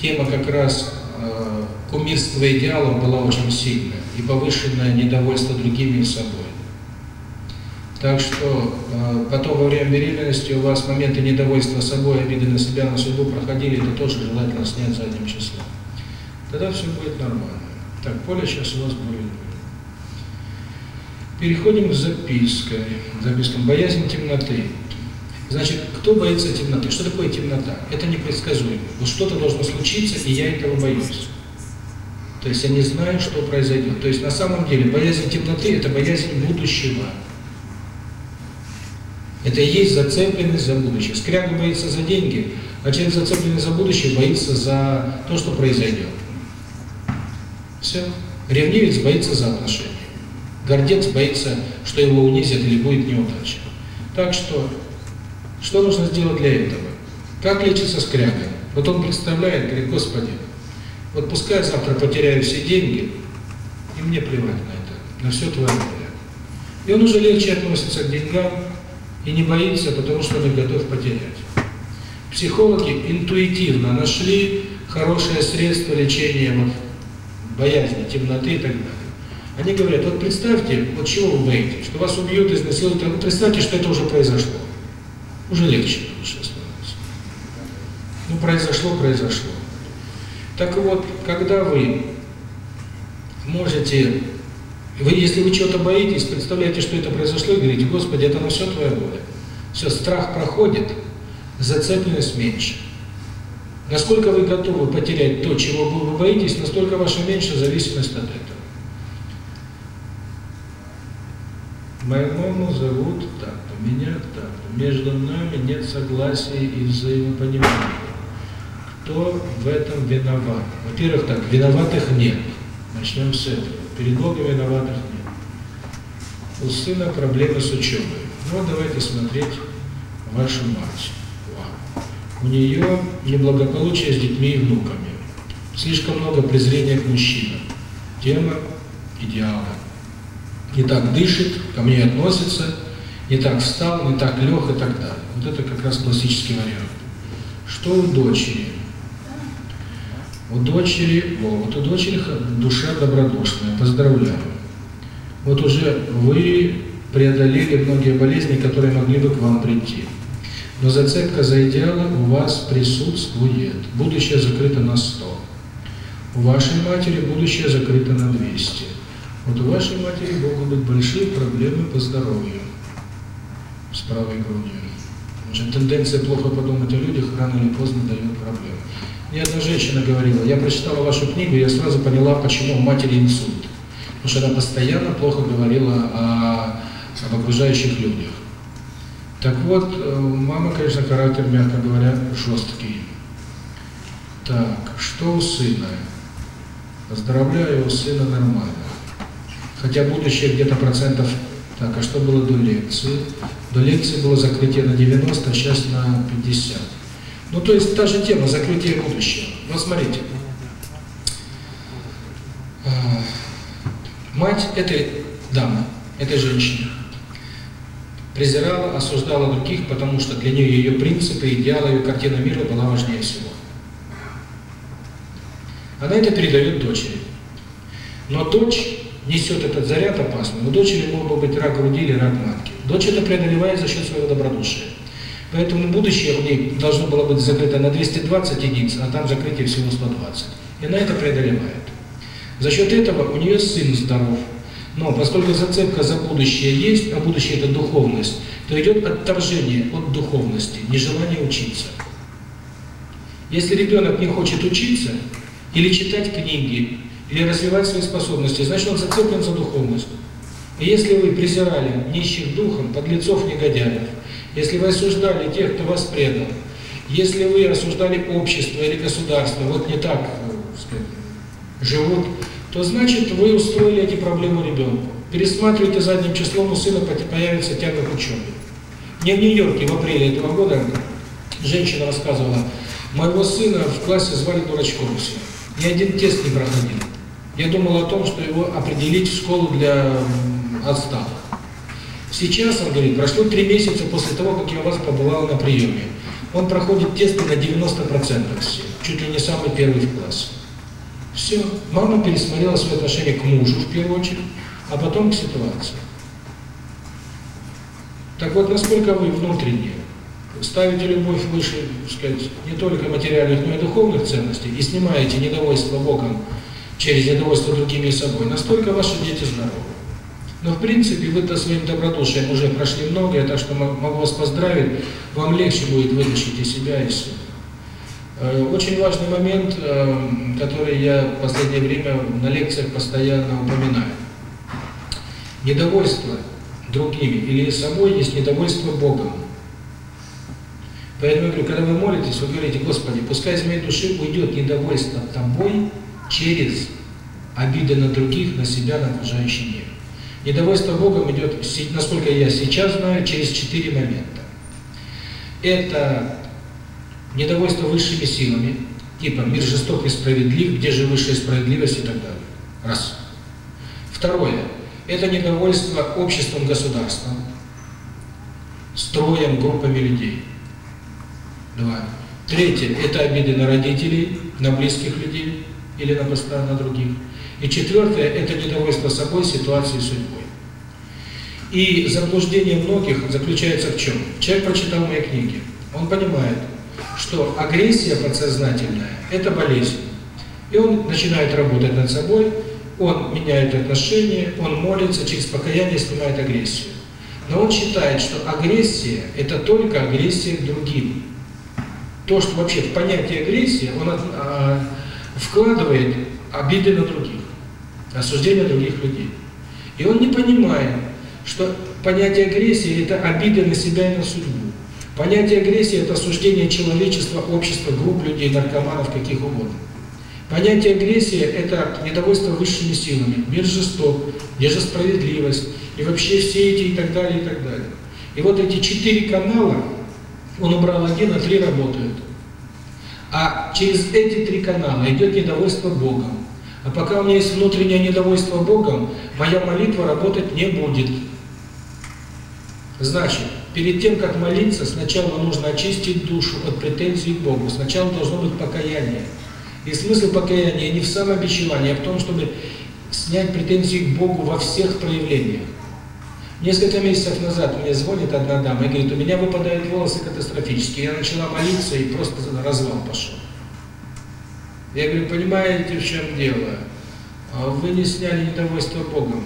тема как раз кумирства идеалов была очень сильная и повышенное недовольство другими и собой. Так что потом во время беременности у вас моменты недовольства собой, обиды на себя, на судьбу проходили, это тоже желательно снять задним числом. Тогда все будет нормально. Так, поле сейчас у вас будет. Переходим к запиской. Запискам. Боязнь темноты. Значит, кто боится темноты? Что такое темнота? Это непредсказуемо. Вот что-то должно случиться, и я этого боюсь. То есть я не знаю, что произойдет. То есть на самом деле боязнь темноты – это боязнь будущего. Это и есть зацепленность за будущее. Скряга боится за деньги, а человек, зацепленный за будущее, боится за то, что произойдет. Все. Ревнивец боится за отношения. Гордец боится, что его унизят или будет неудача. Так что что нужно сделать для этого? Как лечится скряга? Вот он представляет, говорит, Господи, вот пускай завтра потеряю все деньги, и мне плевать на это, на все твое воля. И он уже легче относится к деньгам и не боится, потому что он готов потерять. Психологи интуитивно нашли хорошее средство лечения вот, боязни, темноты и так далее. Они говорят, вот представьте, вот чего вы боитесь, что вас убьют, изнасилуют, представьте, что это уже произошло уже легче сейчас становится. Ну, произошло, произошло. Так вот, когда вы можете, вы, если вы чего-то боитесь, представляете, что это произошло, и говорите, Господи, это на все твоя воля. Все, страх проходит, зацепленность меньше. Насколько вы готовы потерять то, чего вы боитесь, настолько ваша меньше зависимость от этого. Моему зовут так-то, меня так-то. Между нами нет согласия и взаимопонимания. Кто в этом виноват? Во-первых, так, виноватых нет. Начнем с этого. Перед Богом виноватых нет. У сына проблемы с учебой. Ну, давайте смотреть вашу мать. У нее неблагополучие с детьми и внуками. Слишком много презрения к мужчинам. Тема идеала не так дышит, ко мне относится, не так встал, не так лег и так далее. Вот это как раз классический вариант. Что у дочери? У дочери, о, вот у дочери душа добродушная, поздравляю. Вот уже вы преодолели многие болезни, которые могли бы к вам прийти. Но зацепка за идеалы у вас присутствует. Будущее закрыто на 100. У вашей матери будущее закрыто на 200. Вот у вашей матери могут быть большие проблемы по здоровью, с правой грудью. Значит, тенденция плохо подумать о людях рано или поздно дает проблемы. Мне одна женщина говорила, я прочитала вашу книгу, я сразу поняла, почему у матери инсульт. Потому что она постоянно плохо говорила о, об окружающих людях. Так вот, у мамы, конечно, характер, мягко говоря, жесткий. Так, что у сына? Поздравляю, у сына нормально хотя будущее где-то процентов, так, а что было до лекции? До лекции было закрытие на 90, а сейчас на 50. Ну, то есть та же тема, закрытие будущего. но смотрите. А, мать этой дамы, этой женщины, презирала, осуждала других, потому что для нее ее принципы, идеалы, ее картина мира была важнее всего. Она это передает дочери. Но дочь несет этот заряд опасный, у дочери мог бы быть рак груди или рак матки. Дочь это преодолевает за счет своего добродушия. Поэтому будущее у ней должно было быть закрыто на 220 единиц, а там закрытие всего 120. И она это преодолевает. За счет этого у нее сын здоров. Но поскольку зацепка за будущее есть, а будущее это духовность, то идет отторжение от духовности, нежелание учиться. Если ребенок не хочет учиться или читать книги, или развивать свои способности, значит, он зацеплен за духовностью. И если вы презирали нищих духом, подлецов, негодяев, если вы осуждали тех, кто вас предал, если вы осуждали общество или государство, вот не так э, сказать, живут, то значит вы устроили эти проблемы ребенку. Пересматривайте задним числом, у сына появится тяга к учебе. Мне в Нью-Йорке в апреле этого года женщина рассказывала, моего сына в классе звали дурачком все. Ни один тест не проходил. Я думал о том, что его определить в школу для отставок. Сейчас, он говорит, прошло три месяца после того, как я у вас побывал на приеме. Он проходит тесты на 90% чуть ли не самый первый в классе. Все. Мама пересмотрела свое отношение к мужу, в первую очередь, а потом к ситуации. Так вот, насколько вы внутренне ставите любовь выше, сказать, не только материальных, но и духовных ценностей, и снимаете недовольство Богом, через недовольство другими собой, настолько ваши дети здоровы. Но в принципе вы-то своим добродушием уже прошли многое, так что могу вас поздравить, вам легче будет вытащить из себя и все. Э, очень важный момент, э, который я в последнее время на лекциях постоянно упоминаю. Недовольство другими или собой есть недовольство Богом. Поэтому я говорю, когда вы молитесь, вы говорите, Господи, пускай из моей души уйдет недовольство Тобой, через обиды на других, на себя, на окружающий мир. Недовольство Богом идет, насколько я сейчас знаю, через четыре момента. Это недовольство высшими силами, типа мир жесток и справедлив, где же высшая справедливость и так далее. Раз. Второе. Это недовольство обществом, государством, строем, группами людей. Два. Третье. Это обиды на родителей, на близких людей или на, на других. И четвертое – это недовольство собой, ситуацией, судьбой. И заблуждение многих заключается в чем? Человек прочитал мои книги, он понимает, что агрессия подсознательная – это болезнь. И он начинает работать над собой, он меняет отношения, он молится, через покаяние снимает агрессию. Но он считает, что агрессия – это только агрессия к другим. То, что вообще в понятии агрессия, он а, вкладывает обиды на других, осуждение других людей. И он не понимает, что понятие агрессии – это обиды на себя и на судьбу. Понятие агрессии – это осуждение человечества, общества, групп людей, наркоманов, каких угодно. Понятие агрессии – это недовольство высшими силами, мир жесток, нежесправедливость и вообще все эти и так далее, и так далее. И вот эти четыре канала, он убрал один, а три работают. А через эти три канала идет недовольство Богом. А пока у меня есть внутреннее недовольство Богом, моя молитва работать не будет. Значит, перед тем, как молиться, сначала нужно очистить душу от претензий к Богу. Сначала должно быть покаяние. И смысл покаяния не в самобичевании, а в том, чтобы снять претензии к Богу во всех проявлениях. Несколько месяцев назад мне звонит одна дама и говорит, у меня выпадают волосы катастрофически. Я начала молиться и просто развал пошел. Я говорю, понимаете, в чем дело? А вы не сняли недовольство Богом.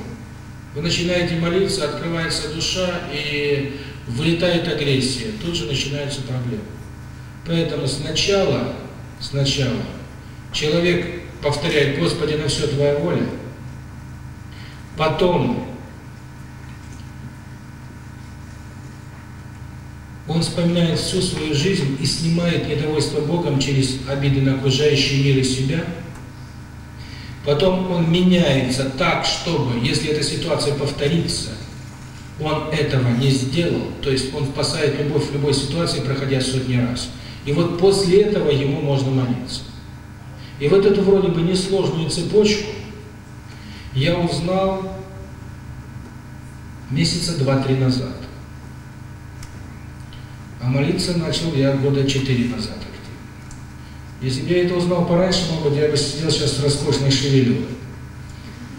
Вы начинаете молиться, открывается душа и вылетает агрессия. Тут же начинаются проблемы. Поэтому сначала, сначала человек повторяет, Господи, на все Твоя воля. Потом Он вспоминает всю свою жизнь и снимает недовольство Богом через обиды на окружающий мир и себя. Потом он меняется так, чтобы, если эта ситуация повторится, он этого не сделал, то есть он спасает любовь в любой ситуации, проходя сотни раз. И вот после этого ему можно молиться. И вот эту вроде бы несложную цепочку я узнал месяца два-три назад. А молиться начал я года четыре назад активно. Если бы я это узнал пораньше, может быть, я бы сидел сейчас с роскошной шевелюрой.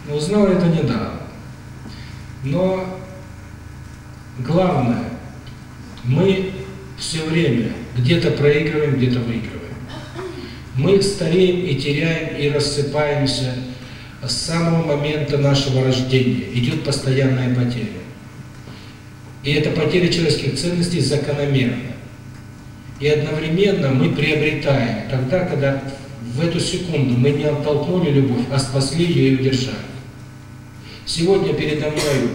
Но узнал это недавно. Но главное, мы все время где-то проигрываем, где-то выигрываем. Мы стареем и теряем и рассыпаемся с самого момента нашего рождения. Идет постоянная потеря. И эта потеря человеческих ценностей закономерна. И одновременно мы приобретаем тогда, когда в эту секунду мы не оттолкнули любовь, а спасли ее и удержали. Сегодня передо мной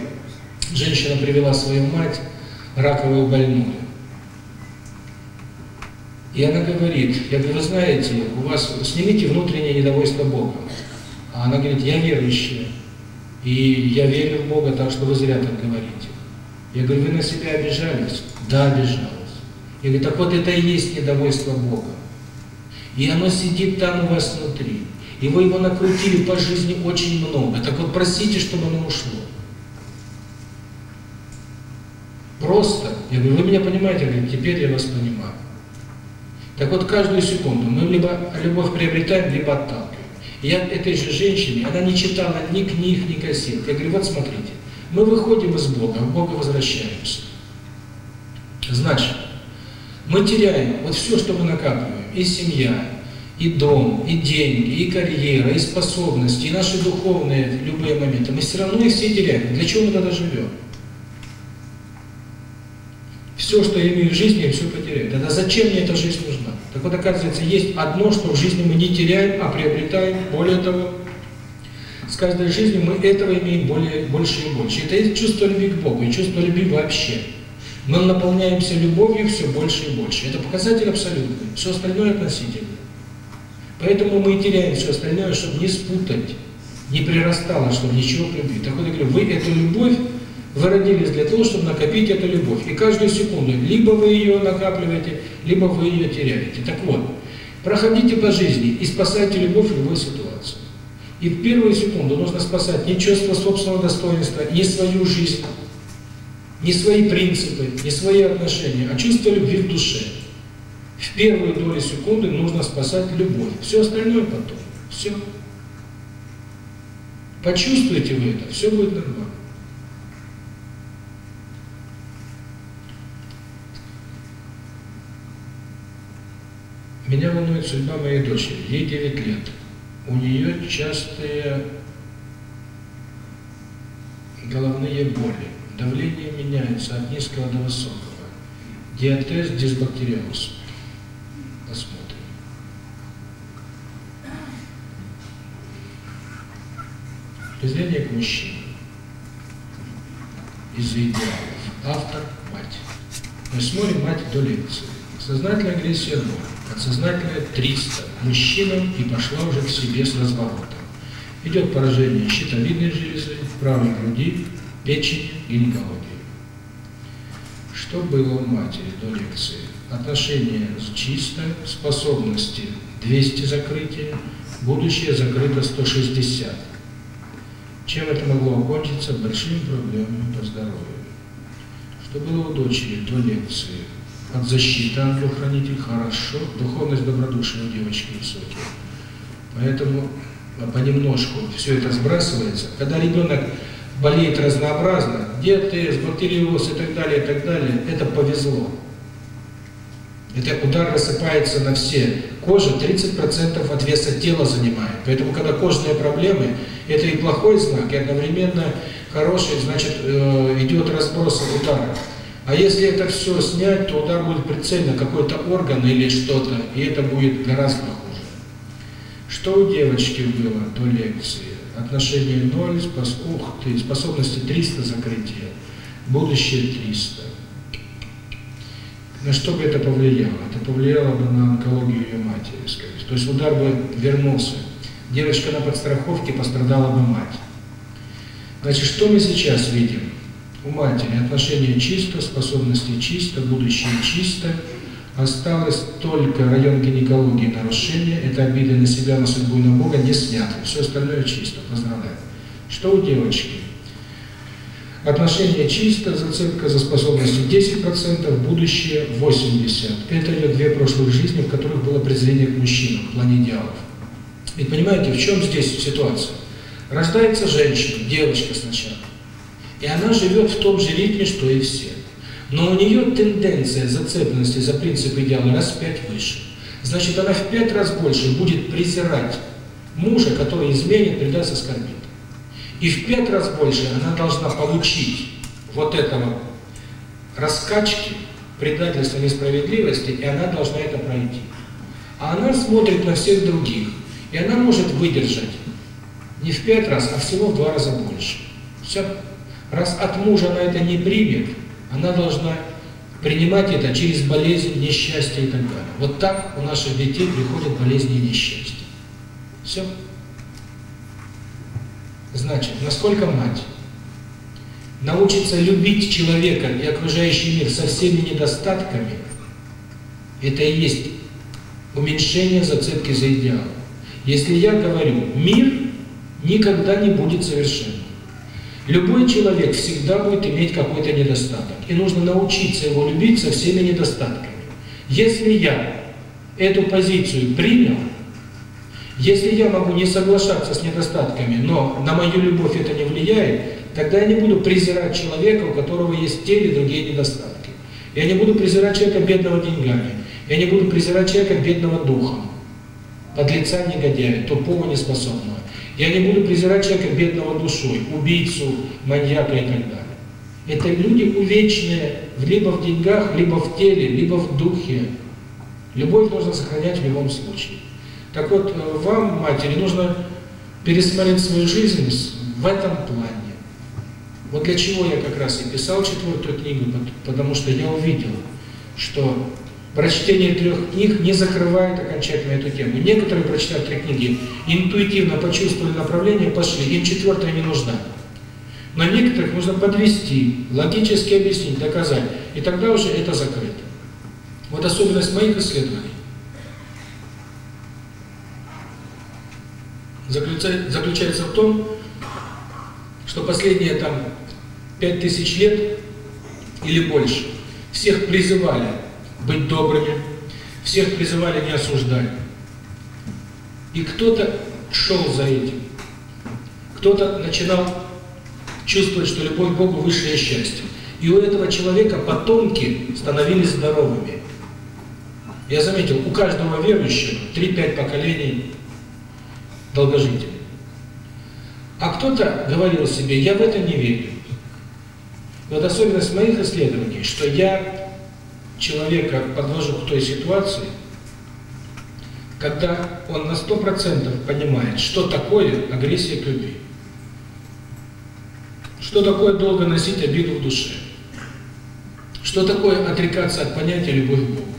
женщина привела свою мать, раковую больную. И она говорит, я говорю, вы знаете, у вас снимите внутреннее недовольство Богом. А она говорит, я верующая, и я верю в Бога, так что вы зря так говорите. Я говорю, вы на себя обижались? Да, обижалась. Я говорю, так вот это и есть недовольство Бога. И оно сидит там у вас внутри. И вы его накрутили по жизни очень много. Так вот просите, чтобы оно ушло. Просто. Я говорю, вы меня понимаете? Я говорю, теперь я вас понимаю. Так вот, каждую секунду мы либо любовь приобретаем, либо отталкиваем. Я этой же женщине, она не читала ни книг, ни кассет. Я говорю, вот смотрите, мы выходим из Бога, в Бога возвращаемся. Значит, мы теряем вот все, что мы накапливаем, и семья, и дом, и деньги, и карьера, и способности, и наши духовные любые моменты. Мы все равно их все теряем. Для чего мы тогда живем? Все, что я имею в жизни, я все потеряю. Тогда зачем мне эта жизнь нужна? Так вот, оказывается, есть одно, что в жизни мы не теряем, а приобретаем, более того, с каждой жизнью мы этого имеем более, больше и больше. Это и чувство любви к Богу, и чувство любви вообще. Мы наполняемся любовью все больше и больше. Это показатель абсолютный. Все остальное относительно. Поэтому мы и теряем все остальное, чтобы не спутать, не прирастало, чтобы ничего к любви. Так вот, я говорю, вы эту любовь, вы родились для того, чтобы накопить эту любовь. И каждую секунду либо вы ее накапливаете, либо вы ее теряете. Так вот, проходите по жизни и спасайте любовь в любой ситуации. И в первую секунду нужно спасать не чувство собственного достоинства, не свою жизнь, не свои принципы, не свои отношения, а чувство любви в душе. В первую долю секунды нужно спасать любовь. Все остальное потом. Все. Почувствуйте вы это, все будет нормально. Меня волнует судьба моей дочери, ей 9 лет у нее частые головные боли. Давление меняется от низкого до высокого. Диатез, дисбактериоз. Посмотрим. Презрение к мужчине из-за идеалов. Автор – мать. Мы смотрим мать до лекции. Сознательная агрессия – норма. Подсознательно 300. Мужчинам и пошла уже к себе с разворота. Идет поражение щитовидной железы, правой груди, печени, гинекологии. Что было у матери до лекции? Отношения чисто, способности 200 закрытия, будущее закрыто 160. Чем это могло окончиться? Большими проблемами по здоровью. Что было у дочери до лекции? под защитой ангел-хранитель, хорошо, духовность добродушия у девочки высокие. Поэтому понемножку все это сбрасывается. Когда ребенок болеет разнообразно, диатез, бактериоз и так далее, и так далее, это повезло. Это удар рассыпается на все. Кожа 30% от веса тела занимает. Поэтому, когда кожные проблемы, это и плохой знак, и одновременно хороший, значит, идет разброс ударов. А если это все снять, то удар будет прицельно какой-то орган или что-то, и это будет гораздо хуже. Что у девочки было до лекции? Отношение 0, спас, ух ты, способности 300 закрытия, будущее 300. На что бы это повлияло? Это повлияло бы на онкологию ее матери, скорее. То есть удар бы вернулся. Девочка на подстраховке пострадала бы мать. Значит, что мы сейчас видим? у матери. Отношение чисто, способности чисто, будущее чисто. Осталось только район гинекологии нарушения. Это обиды на себя, на судьбу на Бога не сняты. Все остальное чисто. Поздравляю. Что у девочки? Отношение чисто, зацепка за способности 10%, будущее 80%. Это ее две прошлых жизни, в которых было презрение к мужчинам, в плане идеалов. Ведь понимаете, в чем здесь ситуация? Рождается женщина, девочка сначала. И она живет в том же ритме, что и все. Но у нее тенденция зацепленности за принципы идеала раз в пять выше. Значит, она в пять раз больше будет презирать мужа, который изменит, предаст, оскорбит. И в пять раз больше она должна получить вот этого раскачки, предательства несправедливости, и она должна это пройти. А она смотрит на всех других, и она может выдержать не в пять раз, а всего в два раза больше. Все. Раз от мужа она это не примет, она должна принимать это через болезнь, несчастье и так далее. Вот так у наших детей приходят болезни и несчастья. Все. Значит, насколько мать научится любить человека и окружающий мир со всеми недостатками, это и есть уменьшение зацепки за идеал. Если я говорю, мир никогда не будет совершенным. Любой человек всегда будет иметь какой-то недостаток. И нужно научиться его любить со всеми недостатками. Если я эту позицию принял, если я могу не соглашаться с недостатками, но на мою любовь это не влияет, тогда я не буду презирать человека, у которого есть те или другие недостатки. Я не буду презирать человека бедного деньгами. Я не буду презирать человека бедного духом, подлеца негодяя, тупого неспособного. Я не буду презирать человека бедного душой, убийцу, маньяка и так далее. Это люди увечные, либо в деньгах, либо в теле, либо в духе. Любовь нужно сохранять в любом случае. Так вот, вам, матери, нужно пересмотреть свою жизнь в этом плане. Вот для чего я как раз и писал четвертую книгу, потому что я увидел, что Прочтение трех книг не закрывает окончательно эту тему. Некоторые, прочитают три книги, интуитивно почувствовали направление, пошли, им четвертая не нужна. Но некоторых нужно подвести, логически объяснить, доказать, и тогда уже это закрыто. Вот особенность моих исследований заключается в том, что последние там 5000 лет или больше всех призывали быть добрыми. Всех призывали, не осуждали. И кто-то шел за этим. Кто-то начинал чувствовать, что любовь к Богу – высшее счастье. И у этого человека потомки становились здоровыми. Я заметил, у каждого верующего 3-5 поколений долгожителей. А кто-то говорил себе, я в это не верю. Вот особенность моих исследований, что я человека подвожу к той ситуации, когда он на 100% понимает, что такое агрессия к любви, что такое долго носить обиду в душе, что такое отрекаться от понятия «любовь к Богу».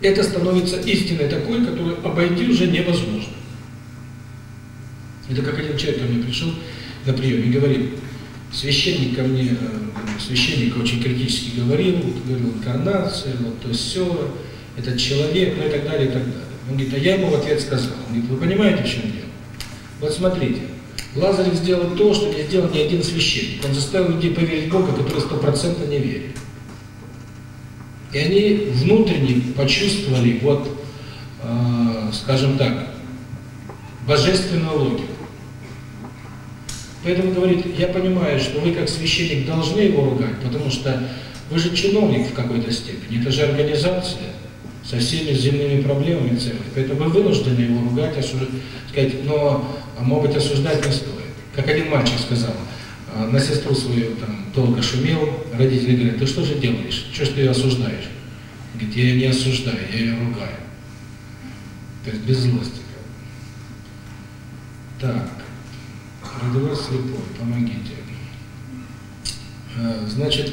Это становится истиной такой, которую обойти уже невозможно. Это как один человек ко мне пришел на прием и говорит – священник мне, э, священник очень критически говорил, говорил инкарнация, вот то все, этот человек, ну и так далее, и так далее. Он говорит, а я ему в ответ сказал. Он говорит, вы понимаете, в чем дело? Вот смотрите, Лазарев сделал то, что не сделал ни один священник. Он заставил людей поверить Бога, который стопроцентно не верит. И они внутренне почувствовали, вот, э, скажем так, божественную логику. Поэтому говорит, я понимаю, что вы как священник должны его ругать, потому что вы же чиновник в какой-то степени, это же организация со всеми земными проблемами церкви, поэтому вы вынуждены его ругать, осуждать, сказать, но, а может осуждать не стоит. Как один мальчик сказал, а, на сестру свою там долго шумел, родители говорят, ты что же делаешь, что ж ты ее осуждаешь? Говорит, я не осуждаю, я ее ругаю. То есть без злости. Так. Родилась слепой, помогите. Значит,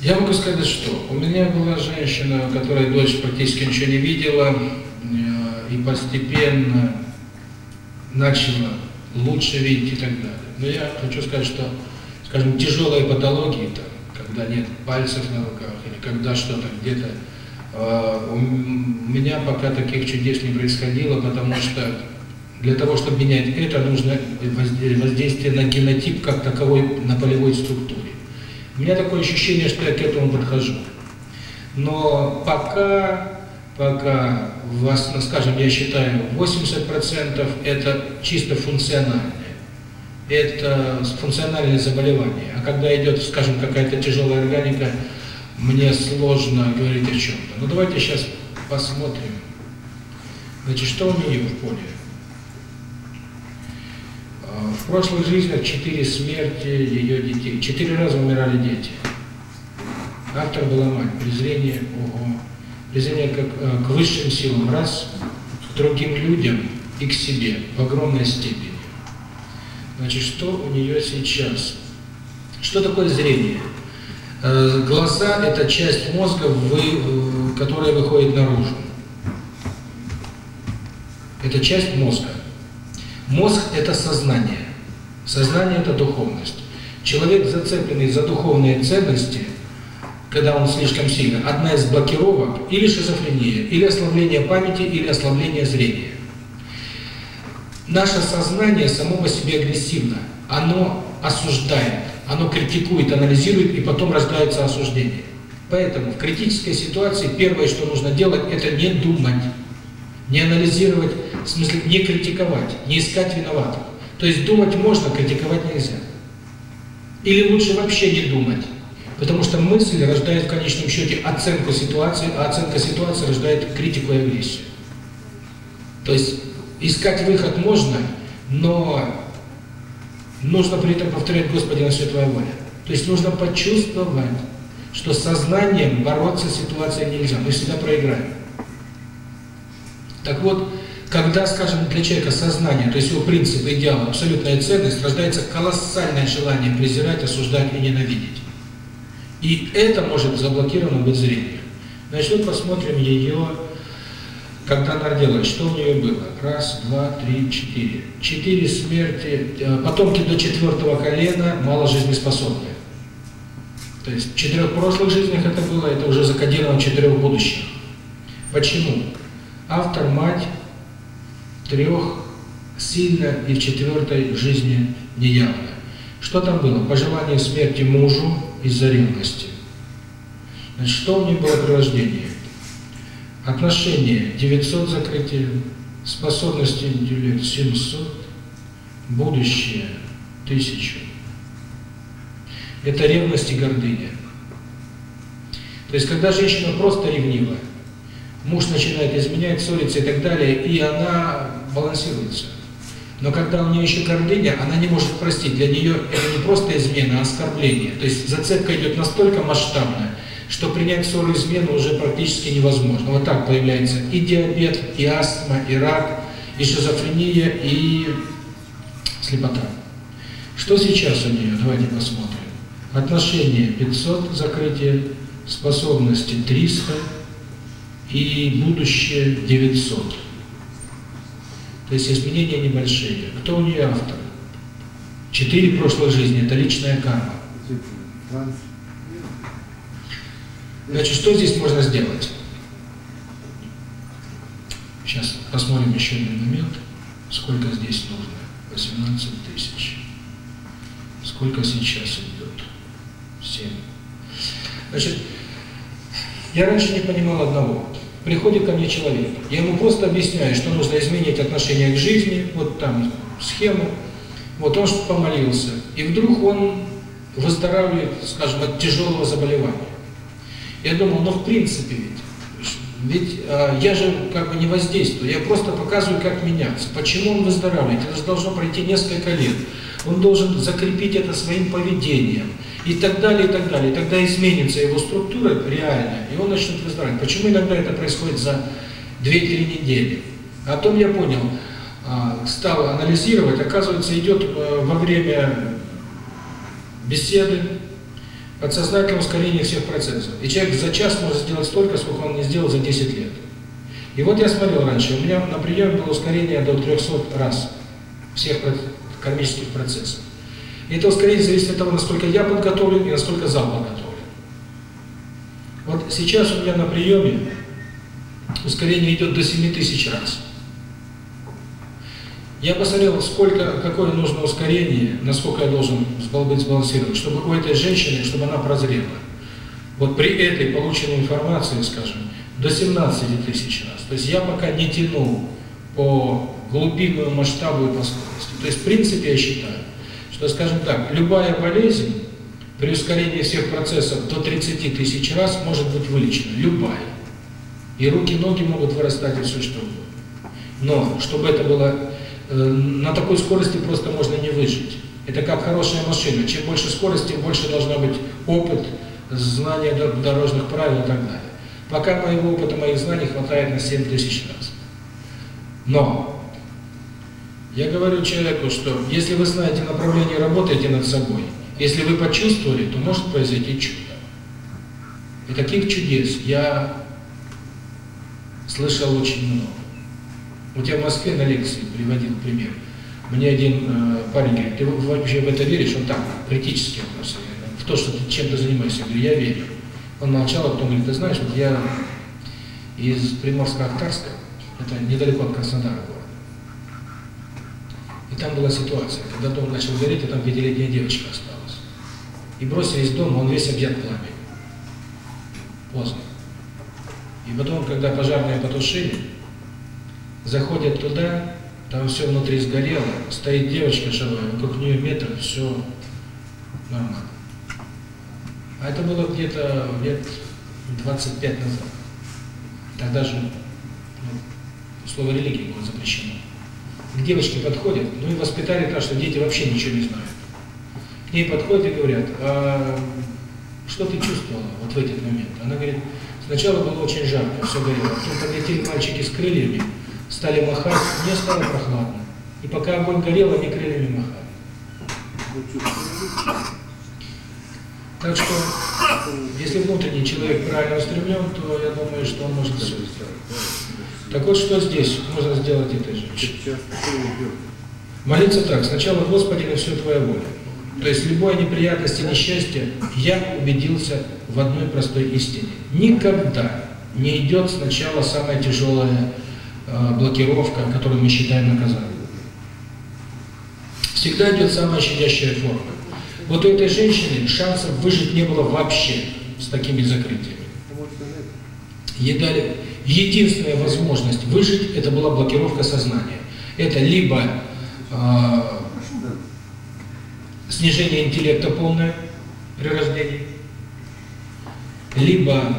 я могу сказать, что у меня была женщина, которая дочь практически ничего не видела, и постепенно начала лучше видеть и так далее. Но я хочу сказать, что, скажем, тяжелые патологии, там, когда нет пальцев на руках, или когда что-то где-то, у меня пока таких чудес не происходило, потому что для того, чтобы менять это, нужно воздействие на генотип как таковой, на полевой структуре. У меня такое ощущение, что я к этому подхожу. Но пока, пока у вас, ну, скажем, я считаю, 80% это чисто функциональное. Это функциональные заболевания, А когда идет, скажем, какая-то тяжелая органика, мне сложно говорить о чем-то. Но ну, давайте сейчас посмотрим. Значит, что у нее в поле? В прошлых жизнях четыре смерти ее детей. Четыре раза умирали дети. Автор была мать. Презрение, ого. Презрение как, к высшим силам раз, к другим людям и к себе в огромной степени. Значит, что у нее сейчас? Что такое зрение? Глаза – это часть мозга, вы, которая выходит наружу. Это часть мозга. Мозг – это сознание. Сознание – это духовность. Человек, зацепленный за духовные ценности, когда он слишком сильно, одна из блокировок – или шизофрения, или ослабление памяти, или ослабление зрения. Наше сознание само по себе агрессивно. Оно осуждает, оно критикует, анализирует, и потом рождается осуждение. Поэтому в критической ситуации первое, что нужно делать, это не думать не анализировать, в смысле не критиковать, не искать виноватых. То есть думать можно, критиковать нельзя. Или лучше вообще не думать. Потому что мысль рождает в конечном счете оценку ситуации, а оценка ситуации рождает критику и агрессию. То есть искать выход можно, но нужно при этом повторять «Господи, на все Твоя воля». То есть нужно почувствовать, что сознанием бороться с ситуацией нельзя, мы всегда проиграем. Так вот, когда, скажем, для человека сознание, то есть его принцип, идеал, абсолютная ценность, рождается колоссальное желание презирать, осуждать и ненавидеть. И это может заблокировано быть зрением. Значит, вот посмотрим ее, когда она родилась, что у нее было. Раз, два, три, четыре. Четыре смерти, э, потомки до четвертого колена мало жизнеспособные. То есть в четырех прошлых жизнях это было, это уже закодировано в четырех будущих. Почему? автор мать трех сильно и четвертой жизни неявно. Что там было? Пожелание смерти мужу из-за ревности. Значит, что у нее было при рождении? Отношения 900 закрытий, способности интеллект 700, будущее 1000. Это ревность и гордыня. То есть, когда женщина просто ревнивая, муж начинает изменять, ссориться и так далее, и она балансируется. Но когда у нее еще гордыня, она не может простить. Для нее это не просто измена, а оскорбление. То есть зацепка идет настолько масштабная, что принять ссору измену уже практически невозможно. Вот так появляется и диабет, и астма, и рак, и шизофрения, и слепота. Что сейчас у нее? Давайте посмотрим. Отношения 500, закрытие, способности 300, и будущее 900. То есть изменения небольшие. Кто у нее автор? Четыре прошлых жизни – это личная карма. Значит, что здесь можно сделать? Сейчас посмотрим еще один момент. Сколько здесь нужно? 18 тысяч. Сколько сейчас идет? 7. Значит, я раньше не понимал одного приходит ко мне человек. Я ему просто объясняю, что нужно изменить отношение к жизни, вот там схему. Вот он помолился. И вдруг он выздоравливает, скажем, от тяжелого заболевания. Я думал, ну в принципе ведь, ведь э, я же как бы не воздействую, я просто показываю, как меняться. Почему он выздоравливает? Это же должно пройти несколько лет. Он должен закрепить это своим поведением и так далее, и так далее. И тогда изменится его структура реально, и он начнет выздоравливать. Почему иногда это происходит за 2-3 недели? А О том я понял, а, стал анализировать, оказывается, идет э, во время беседы подсознательное ускорение всех процессов. И человек за час может сделать столько, сколько он не сделал за 10 лет. И вот я смотрел раньше, у меня на приеме было ускорение до 300 раз всех кармических процессов. Это ускорение зависит от того, насколько я подготовлен и насколько зал подготовлен. Вот сейчас у меня на приеме ускорение идет до 7000 раз. Я посмотрел, сколько, какое нужно ускорение, насколько я должен быть сбалансирован, чтобы у этой женщины, чтобы она прозрела. Вот при этой полученной информации, скажем, до 17 тысяч раз. То есть я пока не тяну по глубинному масштабу и по скорости. То есть в принципе я считаю, что, скажем так, любая болезнь при ускорении всех процессов до 30 тысяч раз может быть вылечена. Любая. И руки, ноги могут вырастать и все что угодно. Но, чтобы это было, э, на такой скорости просто можно не выжить. Это как хорошая машина. Чем больше скорости, больше должна быть опыт, знания дорожных правил и так далее. Пока моего опыта, моих знаний хватает на 7 тысяч раз. Но я говорю человеку, что если вы знаете направление, работайте над собой. Если вы почувствовали, то может произойти чудо. И таких чудес я слышал очень много. Вот я в Москве на лекции приводил пример. Мне один э, парень говорит, ты вообще в это веришь? Он так, критически вопросы. В то, что ты чем-то занимаешься. Я говорю, я верю. Он молчал, а потом говорит, ты знаешь, вот я из Приморска-Ахтарска, это недалеко от Краснодара, и там была ситуация, когда дом начал гореть, и там пятилетняя девочка осталась. И бросили из дома, он весь объят пламенем. Поздно. И потом, когда пожарные потушили, заходят туда, там все внутри сгорело, стоит девочка живая, вокруг нее метр, все нормально. А это было где-то лет 25 назад. Тогда же ну, слово религии было запрещено. Девочке подходят, ну и воспитали так, что дети вообще ничего не знают. К ней подходят и говорят, а что ты чувствовала вот в этот момент? Она говорит, сначала было очень жарко, все горело, а потом подлетели мальчики с крыльями, стали махать, мне стало прохладно. И пока огонь горел, они крыльями махали. Так что, если внутренний человек правильно устремлен, то я думаю, что он может все сделать. Так вот, что здесь можно сделать этой же Молиться так, сначала Господи на все Твоя воля. То есть любой неприятности, несчастье, я убедился в одной простой истине. Никогда не идет сначала самая тяжелая э, блокировка, которую мы считаем наказанием. Всегда идет самая щадящая форма. Вот у этой женщины шансов выжить не было вообще с такими закрытиями. Ей дали единственная возможность выжить, это была блокировка сознания. Это либо э, снижение интеллекта полное при рождении, либо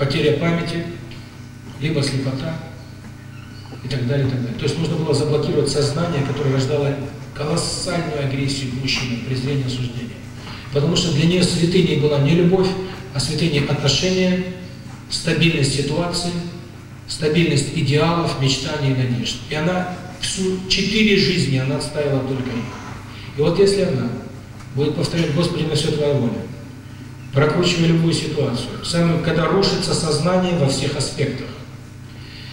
потеря памяти, либо слепота и так далее, и так далее. То есть нужно было заблокировать сознание, которое рождало колоссальную агрессию к презрение, осуждение. Потому что для нее святыней была не любовь, а святыней отношения, стабильность ситуации, стабильность идеалов, мечтаний и надежд. И она всю четыре жизни она отставила только их. И вот если она будет повторять «Господи, на все Твоя воля», прокручивая любую ситуацию, самым, когда рушится сознание во всех аспектах,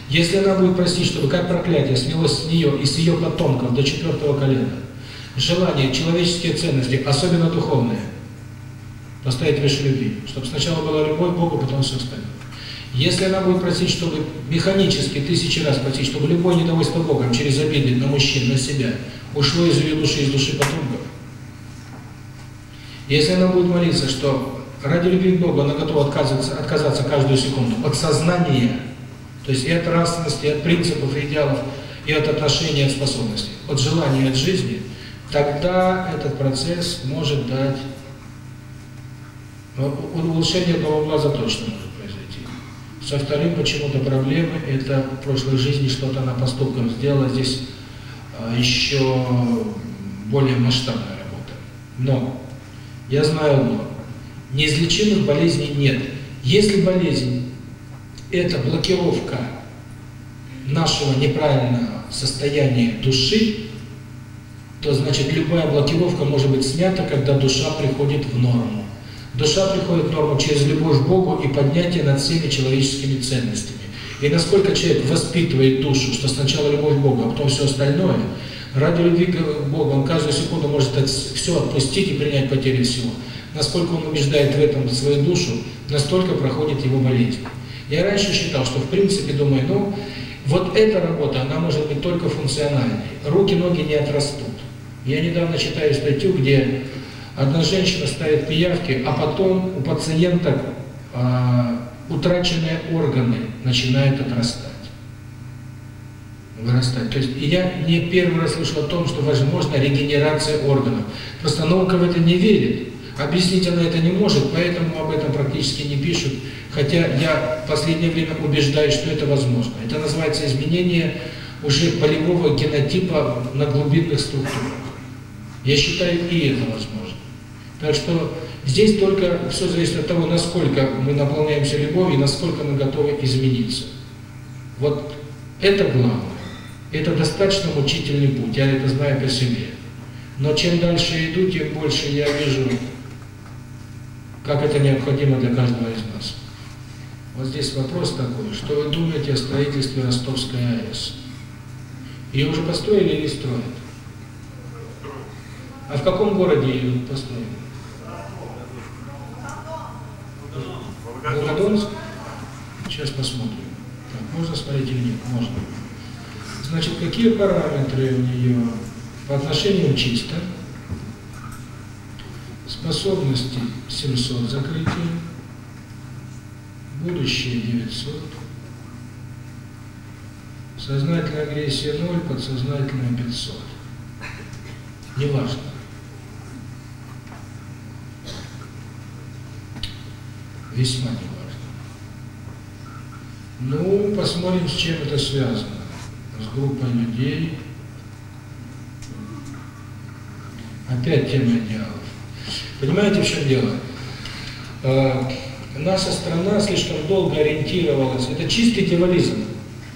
если она будет простить, чтобы как проклятие слилось с нее и с ее потомков до четвертого колена, желание, человеческие ценности, особенно духовные, поставить выше любви, чтобы сначала была любовь к Богу, потом все остальное. Если она будет просить, чтобы механически тысячи раз просить, чтобы любое недовольство Богом через обиды на мужчин, на себя, ушло из ее души, из души потомков. Если она будет молиться, что ради любви к Богу она готова отказаться, отказаться каждую секунду от сознания, то есть и от нравственности, и от принципов, и идеалов, и от отношений, от способностей, от желания, от жизни, тогда этот процесс может дать ну, улучшение одного глаза точно может произойти. Со вторым почему-то проблемы – это в прошлой жизни что-то она поступком сделала, здесь а, еще более масштабная работа. Но, я знаю одно, неизлечимых болезней нет. Если болезнь это блокировка нашего неправильного состояния души, то значит любая блокировка может быть снята, когда душа приходит в норму. Душа приходит в норму через любовь к Богу и поднятие над всеми человеческими ценностями. И насколько человек воспитывает душу, что сначала любовь к Богу, а потом все остальное, ради любви к Богу он каждую секунду может все отпустить и принять потери всего. Насколько он убеждает в этом свою душу, настолько проходит его болезнь. Я раньше считал, что в принципе, думаю, ну, вот эта работа, она может быть только функциональной. Руки, ноги не отрастут. Я недавно читаю статью, где одна женщина ставит пиявки, а потом у пациенток а, утраченные органы начинают отрастать. Вырастать. То есть я не первый раз слышал о том, что возможна регенерация органов. Просто наука в это не верит. А объяснить она это не может, поэтому об этом практически не пишут. Хотя я в последнее время убеждаюсь, что это возможно. Это называется изменение уже полевого генотипа на глубинных структурах. Я считаю, и это возможно. Так что здесь только все зависит от того, насколько мы наполняемся любовью и насколько мы готовы измениться. Вот это главное. Это достаточно мучительный путь, я это знаю по себе. Но чем дальше я иду, тем больше я вижу как это необходимо для каждого из нас. Вот здесь вопрос такой, что вы думаете о строительстве Ростовской АЭС? Ее уже построили или строят? А в каком городе ее построили? Волгодонск? Сейчас посмотрим. Так, можно смотреть или нет? Можно. Значит, какие параметры у нее по отношению чисто? способности 700 закрытий, будущее 900, сознательная агрессия 0, подсознательная 500. Неважно. Весьма неважно. Ну, посмотрим, с чем это связано. С группой людей. Опять тема идеалов. Понимаете, в чем дело? А, наша страна слишком долго ориентировалась. Это чистый девализм.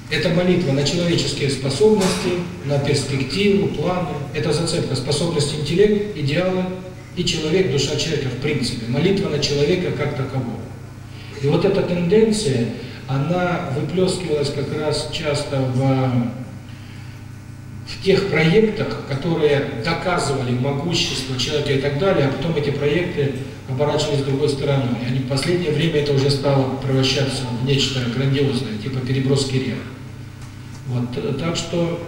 Это молитва на человеческие способности, на перспективу, планы. Это зацепка способность интеллект, идеалы и человек, душа человека в принципе. Молитва на человека как такового. И вот эта тенденция, она выплескивалась как раз часто в в тех проектах, которые доказывали могущество человека и так далее, а потом эти проекты оборачивались другой стороной. И они в последнее время это уже стало превращаться в нечто грандиозное, типа переброски рек. Вот, э, так что,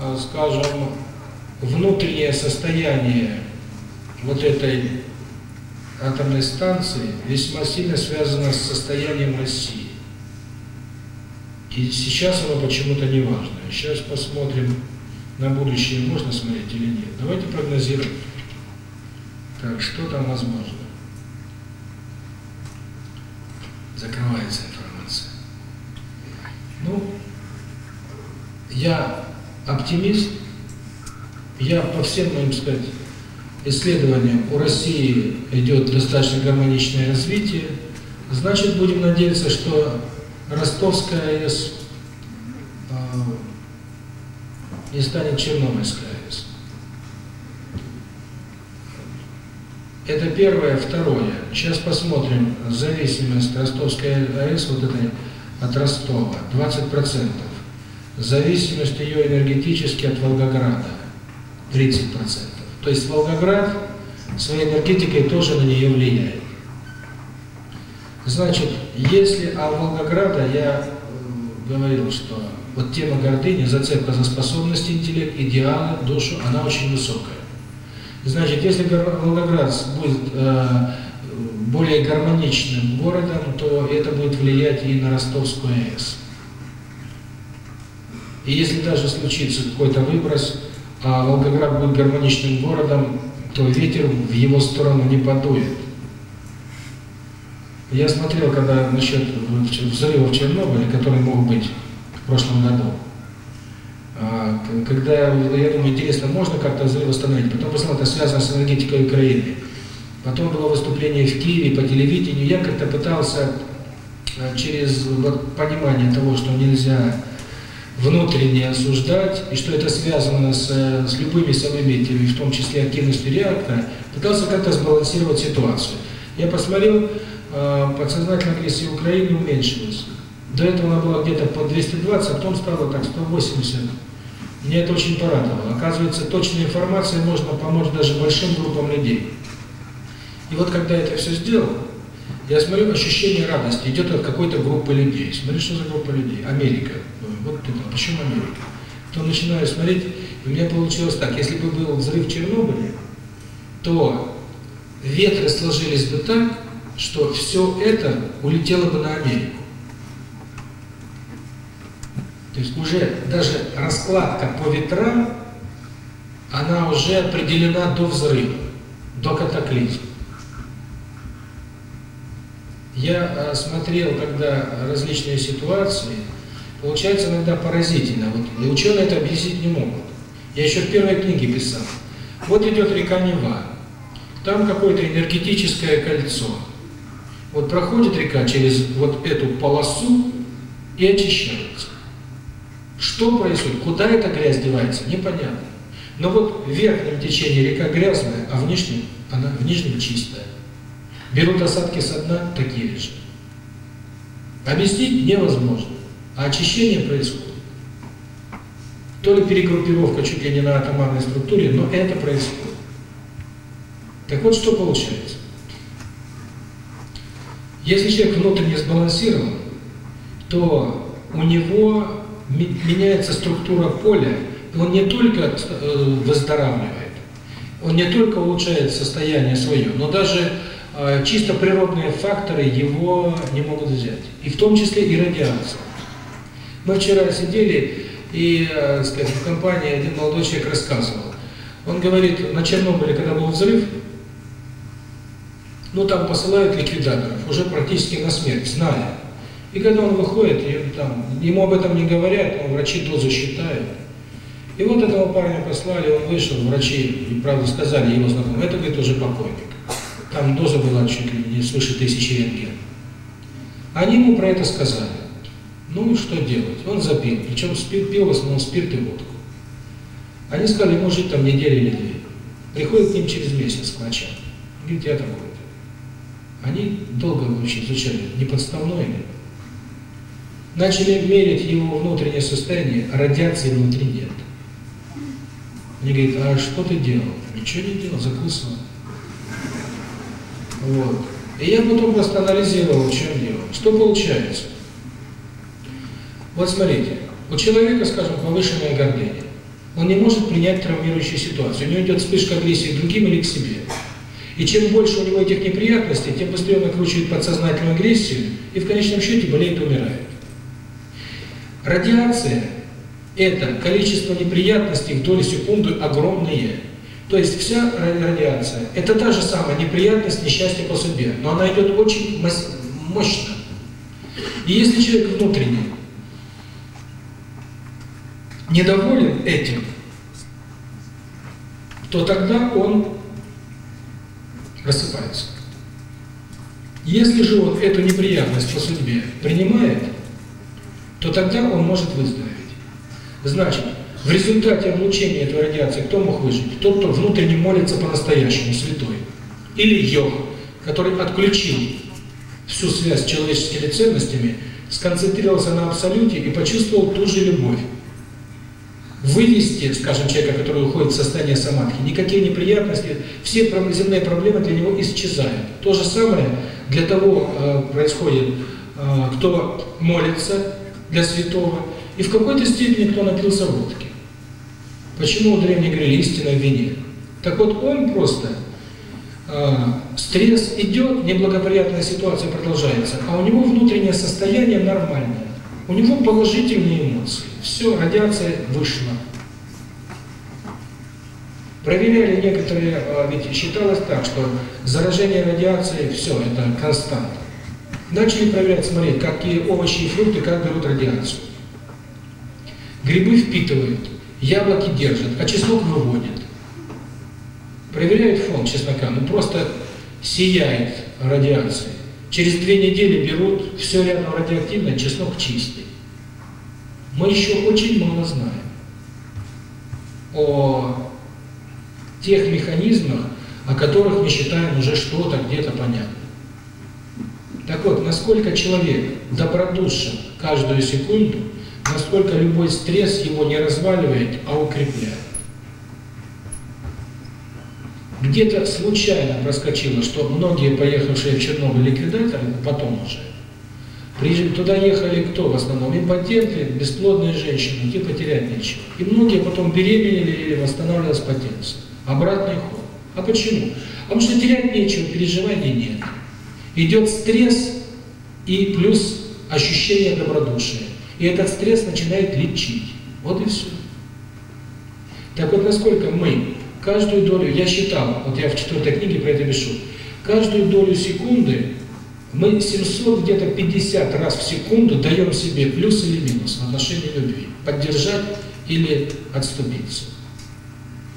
э, скажем, внутреннее состояние вот этой атомной станции весьма сильно связано с состоянием России. И сейчас оно почему-то не важно. Сейчас посмотрим на будущее можно смотреть или нет. Давайте прогнозируем. Так, что там возможно? Закрывается информация. Ну, я оптимист. Я по всем моим сказать исследованиям у России идет достаточно гармоничное развитие. Значит, будем надеяться, что Ростовская АЭС Está em Черном Это первое. Второе. Сейчас посмотрим зависимость Ростовской АЭС, вот этой от Ростова, 20%. Зависимость ее энергетически от Волгограда, 30%. То есть Волгоград своей энергетикой тоже на нее влияет. Значит, если о Волгограде я говорил, что вот тема гордыни, зацепка за способности интеллект, идеалы, душу, она очень высокая. Значит, если Волгоград будет э, более гармоничным городом, то это будет влиять и на Ростовскую АЭС. И если даже случится какой-то выброс, а Волгоград будет гармоничным городом, то ветер в его сторону не подует. Я смотрел, когда насчет взрывов Чернобыля, которые могут быть, в прошлом году. А, когда я думаю, интересно, можно как-то взрыв восстановить, потом посмотрел, это связано с энергетикой Украины. Потом было выступление в Киеве по телевидению, я как-то пытался а, через вот, понимание того, что нельзя внутренне осуждать, и что это связано с, с любыми событиями, в том числе активностью реактора, пытался как-то сбалансировать ситуацию. Я посмотрел, а, э, подсознательная агрессия Украины уменьшилась. До этого она была где-то по 220, а потом стала так 180. Мне это очень порадовало. Оказывается, точной информацией можно помочь даже большим группам людей. И вот когда я это все сделал, я смотрю, ощущение радости идет от какой-то группы людей. Смотри, что за группа людей? Америка. Вот ты там, почему Америка? То начинаю смотреть, и у меня получилось так. Если бы был взрыв в Чернобыле, то ветры сложились бы так, что все это улетело бы на Америку. То есть уже даже раскладка по ветрам, она уже определена до взрыва, до катаклизма. Я э, смотрел тогда различные ситуации, получается иногда поразительно, вот, и ученые это объяснить не могут. Я еще в первой книге писал. Вот идет река Нева, там какое-то энергетическое кольцо. Вот проходит река через вот эту полосу и очищается. Что происходит? Куда эта грязь девается? Непонятно. Но вот в верхнем течении река грязная, а в нижнем она в нижнем чистая. Берут осадки с дна, такие же. Объяснить невозможно, а очищение происходит. То ли перегруппировка чуть ли не на атомарной структуре, но это происходит. Так вот, что получается? Если человек внутренне сбалансирован, то у него меняется структура поля, и он не только выздоравливает, он не только улучшает состояние свое, но даже чисто природные факторы его не могут взять. И в том числе и радиация. Мы вчера сидели, и сказать, в компании один молодой человек рассказывал. Он говорит, на Чернобыле, когда был взрыв, ну там посылают ликвидаторов, уже практически на смерть, знали. И когда он выходит, и, там, ему об этом не говорят, но врачи дозу считают. И вот этого парня послали, он вышел, врачи, и правда сказали его знакомые, это, говорит, уже покойник. Там доза была чуть ли не свыше тысячи рентген. Они ему про это сказали. Ну и что делать? Он запил, причем спил, пил в основном спирт и водку. Они сказали, ему жить там неделю или две. Приходит к ним через месяц к врачам. Говорит, я там такой. Они долго вообще изучали, не подставной, ли начали мерить его внутреннее состояние, а радиации внутри нет. Мне говорит, а что ты делал? Ничего не делал, закусывал. Вот. И я потом просто анализировал, в чем дело. Что получается? Вот смотрите, у человека, скажем, повышенное гордение, Он не может принять травмирующую ситуацию. У него идет вспышка агрессии к другим или к себе. И чем больше у него этих неприятностей, тем быстрее он накручивает подсознательную агрессию и в конечном счете болеет и умирает. Радиация – это количество неприятностей в доли секунды огромные. То есть вся радиация – это та же самая неприятность, несчастье по судьбе, но она идет очень мощно. И если человек внутренне недоволен этим, то тогда он рассыпается. Если же он эту неприятность по судьбе принимает, то тогда он может выздороветь. Значит, в результате облучения этой радиации кто мог выжить? Тот, кто внутренне молится по-настоящему, святой. Или йог, который отключил всю связь с человеческими ценностями, сконцентрировался на абсолюте и почувствовал ту же любовь. Вывести, скажем, человека, который уходит в состояние самадхи, никакие неприятности, все земные проблемы для него исчезают. То же самое для того э, происходит, э, кто молится, для святого, и в какой-то степени кто напился водки. Почему у древних говорили истина в вине? Так вот он просто э, стресс идет, неблагоприятная ситуация продолжается, а у него внутреннее состояние нормальное. У него положительные эмоции. Все, радиация вышла. Проверяли некоторые, а, ведь считалось так, что заражение радиацией, все, это константа. Начали проверять, смотреть, какие овощи и фрукты как берут радиацию. Грибы впитывают, яблоки держат, а чеснок выводит. Проверяют фон чеснока, ну просто сияет радиация. Через две недели берут, все рядом радиоактивное, чеснок чистый. Мы еще очень мало знаем о тех механизмах, о которых мы считаем уже что-то где-то понятно. Так вот, насколько человек добродушен каждую секунду, насколько любой стресс его не разваливает, а укрепляет. Где-то случайно проскочило, что многие поехавшие в Чернобыль ликвидаторы, потом уже, туда ехали кто в основном? Импотенты, бесплодные женщины, где потерять нечего. И многие потом беременели или восстанавливались потенция. Обратный ход. А почему? А потому что терять нечего, переживаний нет идет стресс и плюс ощущение добродушия. И этот стресс начинает лечить. Вот и все. Так вот, насколько мы каждую долю, я считал, вот я в четвертой книге про это пишу, каждую долю секунды мы 700 где-то 50 раз в секунду даем себе плюс или минус в отношении любви. Поддержать или отступиться.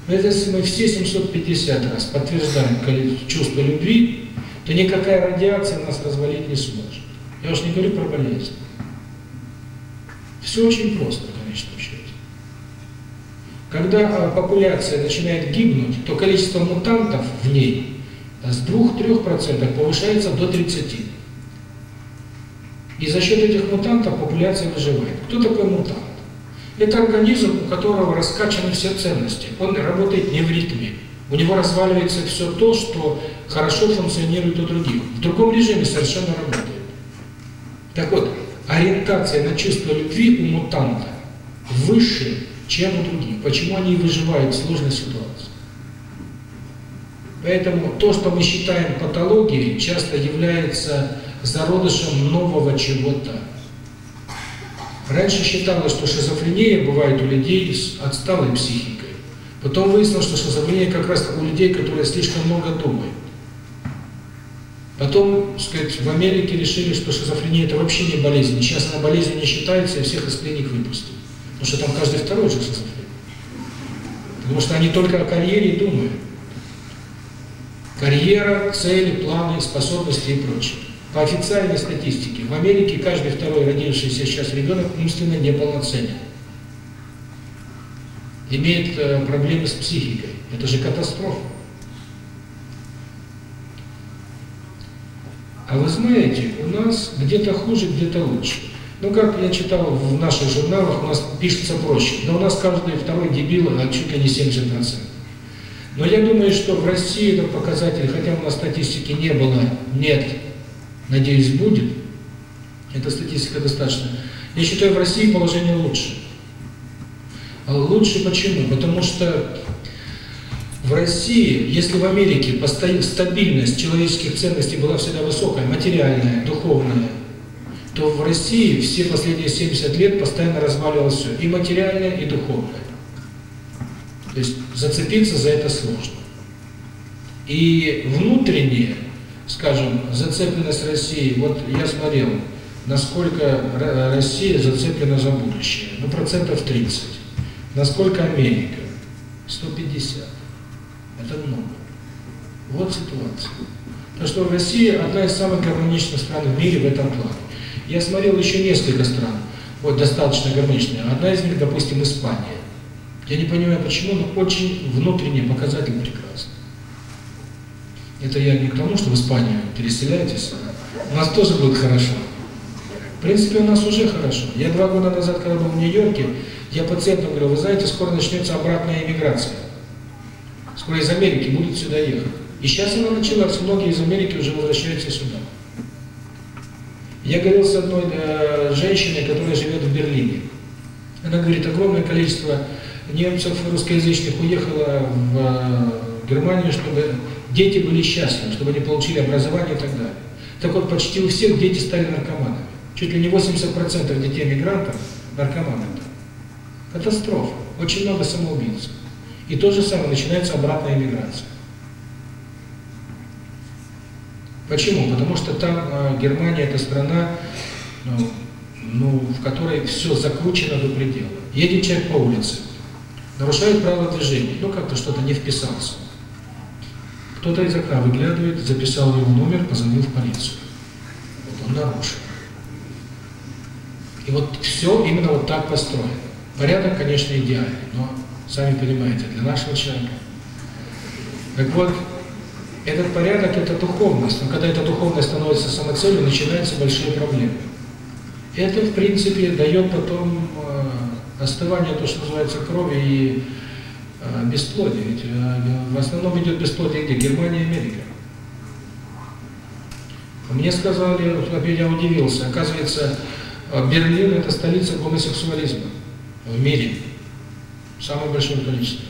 Но если мы все 750 раз подтверждаем чувство любви, то никакая радиация нас развалить не сможет. Я уж не говорю про болезнь. Все очень просто в конечном счете. Когда популяция начинает гибнуть, то количество мутантов в ней с 2-3% повышается до 30%. И за счет этих мутантов популяция выживает. Кто такой мутант? Это организм, у которого раскачаны все ценности. Он работает не в ритме. У него разваливается все то, что хорошо функционирует у других. В другом режиме совершенно работает. Так вот, ориентация на чувство любви у мутанта выше, чем у других. Почему они выживают в сложной ситуации? Поэтому то, что мы считаем патологией, часто является зародышем нового чего-то. Раньше считалось, что шизофрения бывает у людей с отсталой психикой. Потом выяснилось, что шизофрения как раз у людей, которые слишком много думают. Потом, сказать, в Америке решили, что шизофрения это вообще не болезнь. Сейчас она болезнь не считается, и всех из клиник выпустили. Потому что там каждый второй же шизофрен. Потому что они только о карьере думают. Карьера, цели, планы, способности и прочее. По официальной статистике, в Америке каждый второй родившийся сейчас ребенок умственно неполноценен. Имеет э, проблемы с психикой. Это же катастрофа. А вы знаете, у нас где-то хуже, где-то лучше. Ну, как я читал в наших журналах, у нас пишется проще. Но у нас каждый второй дебил, а чуть ли не 70%. Но я думаю, что в России этот показатель, хотя у нас статистики не было, нет, надеюсь, будет. Эта статистика достаточно. Я считаю, в России положение лучше. А лучше почему? Потому что в России, если в Америке стабильность человеческих ценностей была всегда высокая, материальная, духовная, то в России все последние 70 лет постоянно разваливалось все, и материальное, и духовное. То есть зацепиться за это сложно. И внутренняя, скажем, зацепленность России, вот я смотрел, насколько Россия зацеплена за будущее, ну процентов 30, насколько Америка, 150 это много. Вот ситуация. То что Россия одна из самых гармоничных стран в мире в этом плане. Я смотрел еще несколько стран, вот достаточно гармоничные. Одна из них, допустим, Испания. Я не понимаю почему, но очень внутренний показатель прекрасный. Это я не к тому, что в Испанию переселяетесь. У нас тоже будет хорошо. В принципе, у нас уже хорошо. Я два года назад, когда был в Нью-Йорке, я пациентам говорил: вы знаете, скоро начнется обратная иммиграция скоро из Америки будут сюда ехать. И сейчас она началась, многие из Америки уже возвращаются сюда. Я говорил с одной э, женщиной, которая живет в Берлине. Она говорит, огромное количество немцев русскоязычных уехало в э, Германию, чтобы дети были счастливы, чтобы они получили образование и так далее. Так вот, почти у всех дети стали наркоманами. Чуть ли не 80% детей мигрантов наркоманы. Катастрофа. Очень много самоубийцев. И то же самое начинается обратная иммиграция. Почему? Потому что там э, Германия это страна, ну, ну, в которой все закручено до предела. Едет человек по улице, нарушает правила движения, ну как-то что-то не вписался. Кто-то из окна выглядывает, записал его номер, позвонил в полицию. Вот он нарушил. И вот все именно вот так построено. Порядок, конечно, идеальный, но Сами понимаете, для нашего человека. Так вот, этот порядок – это духовность, но когда эта духовность становится самоцелью, начинаются большие проблемы. Это, в принципе, дает потом остывание, то, что называется, крови и бесплодие. Ведь, в основном идет бесплодие где? Германия и Америка. Мне сказали, я удивился, оказывается, Берлин – это столица гомосексуализма в мире самое большое количество.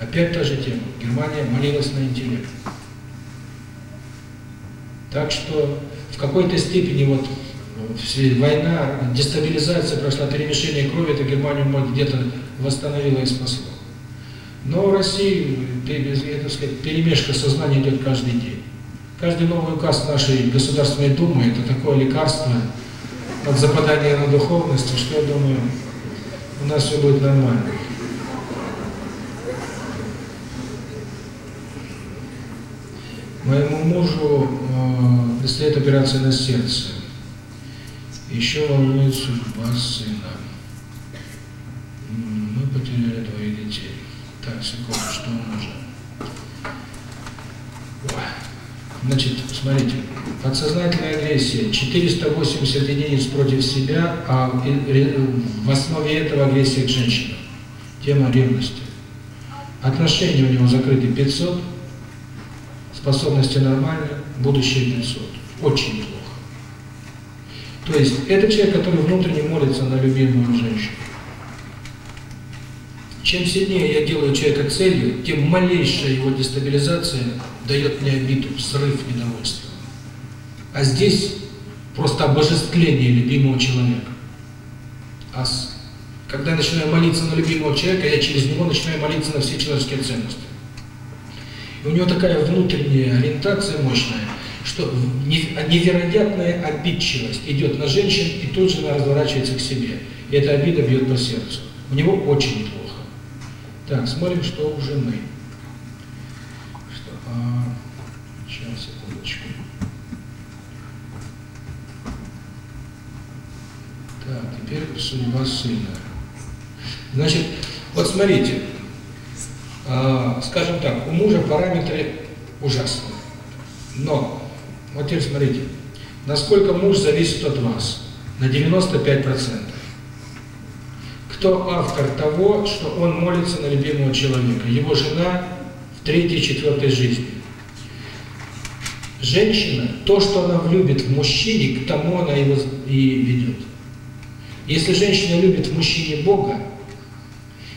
Опять та же тема. Германия молилась на интеллект. Так что в какой-то степени вот война, дестабилизация прошла, перемещение крови, это Германию где-то восстановило и спасло. Но в России, это сказать, перемешка сознания идет каждый день. Каждый новый указ нашей Государственной Думы – это такое лекарство от западания на духовность, что, я думаю, у нас все будет нормально. Моему мужу э, предстоит операция на сердце. Еще волнует судьба сына. Мы потеряли двоих детей. Так, секунду, что нужно? Значит, смотрите. Подсознательная агрессия. 480 единиц против себя, а э, в основе этого агрессия к женщинам. Тема ревности. Отношения у него закрыты 500, способности нормально, будущее 500. Очень неплохо. То есть это человек, который внутренне молится на любимую женщину. Чем сильнее я делаю человека целью, тем малейшая его дестабилизация дает мне обиду, срыв недовольства. А здесь просто обожествление любимого человека. Ас. Когда я начинаю молиться на любимого человека, я через него начинаю молиться на все человеческие ценности. Ну, у него такая внутренняя ориентация мощная, что невероятная обидчивость идет на женщин и тут же она разворачивается к себе. И эта обида бьет по сердцу. У него очень плохо. Так, смотрим, что у жены. Что, а, сейчас, секундочку. Так, теперь судьба сына. Значит, вот смотрите, скажем так, у мужа параметры ужасные. Но, вот теперь смотрите, насколько муж зависит от вас? На 95%. Кто автор того, что он молится на любимого человека? Его жена в третьей-четвертой жизни. Женщина, то, что она влюбит в мужчине, к тому она его и ведет. Если женщина любит в мужчине Бога,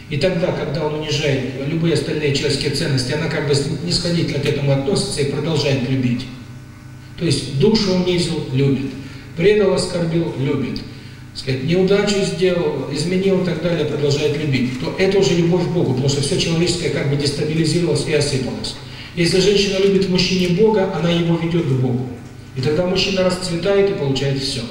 и тогда, когда он унижает любые остальные человеческие ценности, она как бы нисходительно к этому относится и продолжает любить. То есть душу унизил – любит, предал, оскорбил – любит, сказать, неудачу сделал, изменил и так далее, продолжает любить, то это уже любовь к Богу, потому что все человеческое как бы дестабилизировалось и осыпалось. Если женщина любит мужчине Бога, она его ведет к Богу. И тогда мужчина расцветает и получает все.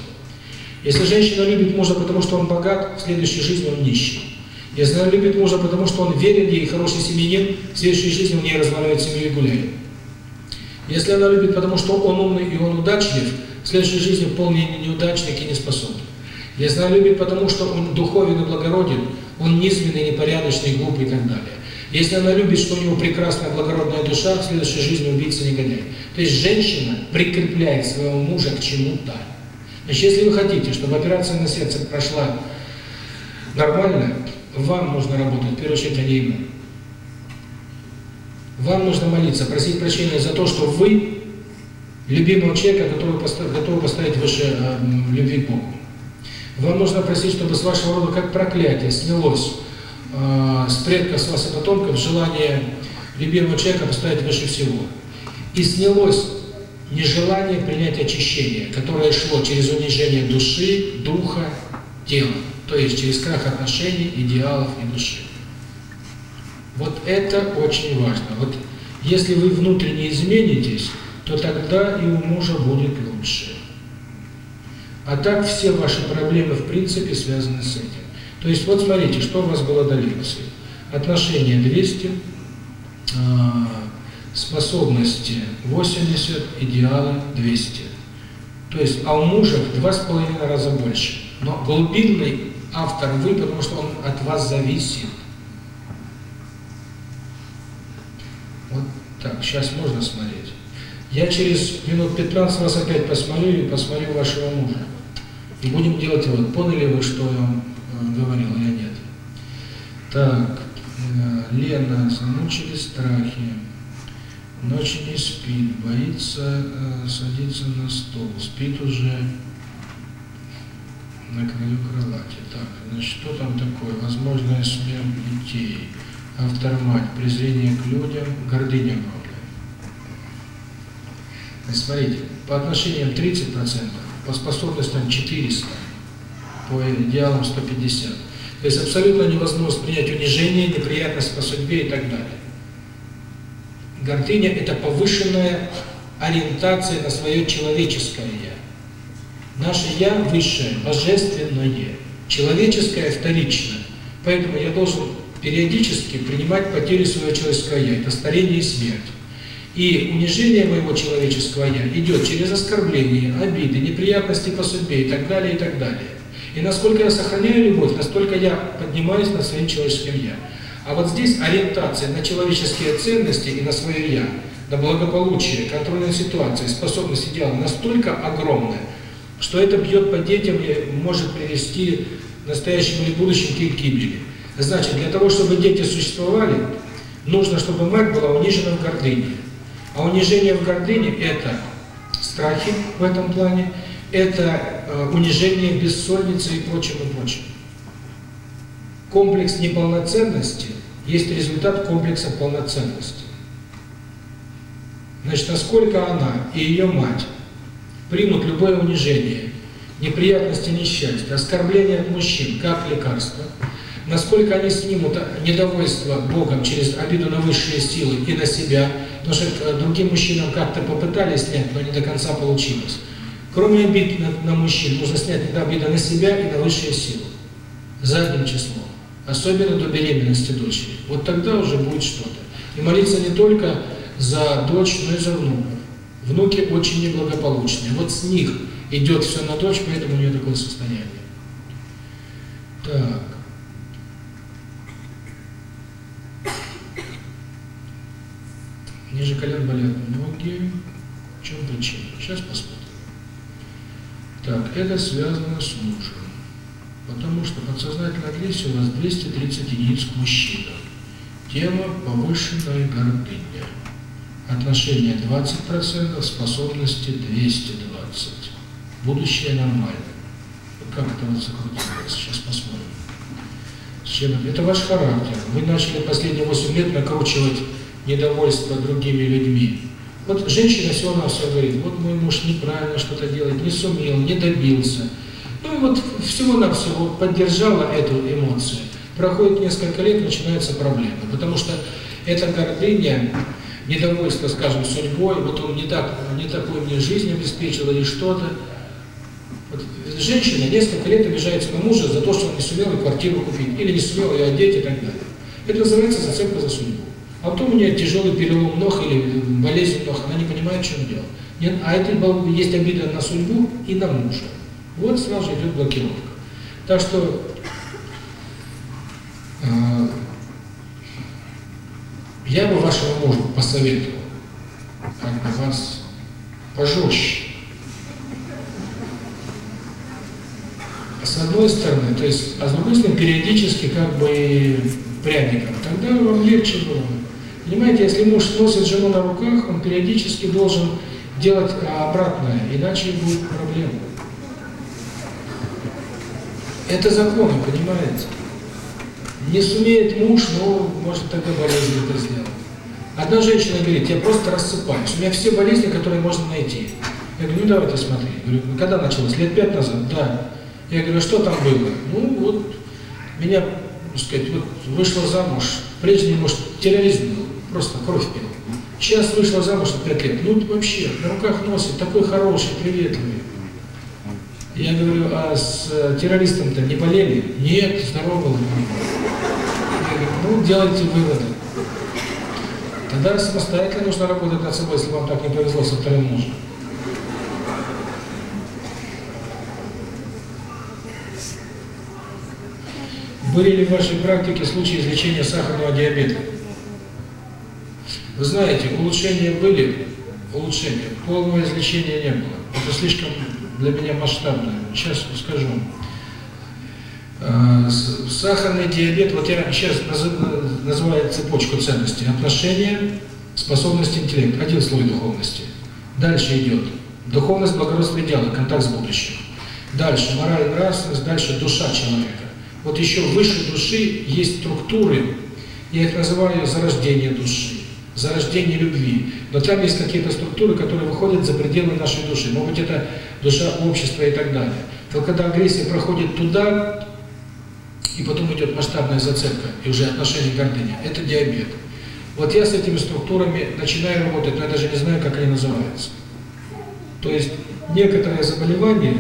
Если женщина любит мужа, потому что он богат, в следующей жизни он нищий. Я знаю, любит мужа, потому что он верен ей, хороший семьянин, в следующей жизни у нее разваливает семью и гуляет. Если она любит, потому что он умный и он удачлив, в следующей жизни вполне неудачник и неспособный. Если она любит, потому что он духовен и благороден, он низменный, непорядочный, глупый и так далее. Если она любит, что у него прекрасная благородная душа, в следующей жизни убийца негодяй. То есть женщина прикрепляет своего мужа к чему-то. Значит, если вы хотите, чтобы операция на сердце прошла нормально, вам нужно работать, в первую очередь, для него. Вам нужно молиться, просить прощения за то, что вы любимого человека, которого поставь, готовы поставить выше э, любви к Богу. Вам нужно просить, чтобы с вашего рода как проклятие снялось э, с предков, с вас и потомков желание любимого человека поставить выше всего. И снялось нежелание принять очищение, которое шло через унижение души, духа, тела то есть через крах отношений, идеалов и души. Вот это очень важно. Вот если вы внутренне изменитесь, то тогда и у мужа будет лучше. А так все ваши проблемы в принципе связаны с этим. То есть вот смотрите, что у вас было до лекции. Отношения 200, а, способности 80, идеалы 200. То есть, а у мужа в два с половиной раза больше. Но глубинный автор вы, потому что он от вас зависит. Вот так, сейчас можно смотреть. Я через минут 15 вас опять посмотрю и посмотрю вашего мужа. И будем делать вот Поняли вы, что я вам говорил или нет? Так, Лена, замучили страхи. ночи не спит, боится садиться на стол, спит уже на краю кровати. Так, значит, что там такое? Возможная смерть детей, автормать, презрение к людям, гордыня огромная. Смотрите, по отношениям 30%, по способностям 400, по идеалам 150. То есть абсолютно невозможно принять унижение, неприятность по судьбе и так далее. Гордыня – это повышенная ориентация на свое человеческое «я». Наше «я» высшее, божественное, человеческое вторичное. Поэтому я должен периодически принимать потери своего человеческого «я». Это старение и смерть. И унижение моего человеческого «я» идет через оскорбления, обиды, неприятности по судьбе и так далее, и так далее. И насколько я сохраняю любовь, настолько я поднимаюсь на своим человеческим «я». А вот здесь ориентация на человеческие ценности и на свое «я», на благополучие, контроль над ситуацией, способность идеала настолько огромная, что это бьет по детям и может привести к настоящему и будущему к их гибели. Значит, для того, чтобы дети существовали, нужно, чтобы мать была унижена в гордыне. А унижение в гордыне – это страхи в этом плане, это э, унижение бессонницы и прочим, и прочим. Комплекс неполноценности есть результат комплекса полноценности. Значит, насколько она и ее мать примут любое унижение, неприятности, несчастье, оскорбление от мужчин, как лекарство, насколько они снимут недовольство Богом через обиду на высшие силы и на себя, потому что другим мужчинам как-то попытались снять, но не до конца получилось. Кроме обид на, на мужчин, нужно снять это обида на себя и на высшие силы. Задним числом. Особенно до беременности дочери. Вот тогда уже будет что-то. И молиться не только за дочь, но и за внука. Внуки очень неблагополучные. Вот с них идет все на дочь, поэтому у нее такое состояние. Так. Ниже колен болят ноги. В чем причина? Сейчас посмотрим. Так, это связано с мужем. Потому что подсознательная агрессия у нас 230 единиц мужчина. Тема повышенная гордыня. Отношение 20%, а способности 220. Будущее нормальное. Как это вот закрутилось? Сейчас посмотрим. С чем это? ваш характер. Вы начали последние 8 лет накручивать недовольство другими людьми. Вот женщина все равно все говорит, вот мой муж неправильно что-то делает, не сумел, не добился. Ну вот всего-навсего поддержала эту эмоцию. Проходит несколько лет, начинаются проблемы. Потому что эта гордыня недовольство, скажем, судьбой, вот он не так, не такой мне жизнь обеспечил или что-то. Вот женщина несколько лет обижается на мужа за то, что он не сумел квартиру купить, или не сумел ее одеть и так далее. Это называется зацепка за судьбу. А потом у нее тяжелый перелом ног или болезнь ног, она не понимает, в чем дело. Нет, а это есть обида на судьбу и на мужа. Вот сразу идет блокировка. Так что э, я бы вашего мужа посоветовал, как вас пожестче. С одной стороны, то есть, а с другой стороны, периодически как бы пряником. Тогда вам легче было. Понимаете, если муж носит жену на руках, он периодически должен делать обратное, иначе будет проблема. Это законы, понимаете? не сумеет муж, но может такой болезнь это сделать. Одна женщина говорит, я просто рассыпаюсь, у меня все болезни, которые можно найти. Я говорю, ну давай ты смотри. Говорю, когда началось? Лет пять назад? Да. Я говорю, «А что там было? Ну вот, меня, так сказать, вот вышла замуж, прежний муж терроризм был, просто кровь пил. Сейчас вышла замуж на пять лет, ну вообще, на руках носит, такой хороший, приветливый. Я говорю, а с террористом-то не болели? Нет, здорово был ну, делайте выводы. Тогда самостоятельно нужно работать над собой, если вам так не повезло со вторым мужем. Были ли в вашей практике случаи излечения сахарного диабета? Вы знаете, улучшения были, улучшения, полного излечения не было. Это слишком для меня масштабное. Сейчас скажу. Сахарный диабет, вот я сейчас называю цепочку ценностей. Отношения, способность интеллект. Один слой духовности. Дальше идет духовность, благородство идеала, контакт с будущим. Дальше мораль, нравственность, дальше душа человека. Вот еще выше души есть структуры, я их называю зарождение души, зарождение любви. Но там есть какие-то структуры, которые выходят за пределы нашей души. Может быть, это душа общества и так далее. Только когда агрессия проходит туда, и потом идет масштабная зацепка и уже отношение гордыня. Это диабет. Вот я с этими структурами начинаю работать, но я даже не знаю, как они называются. То есть некоторые заболевания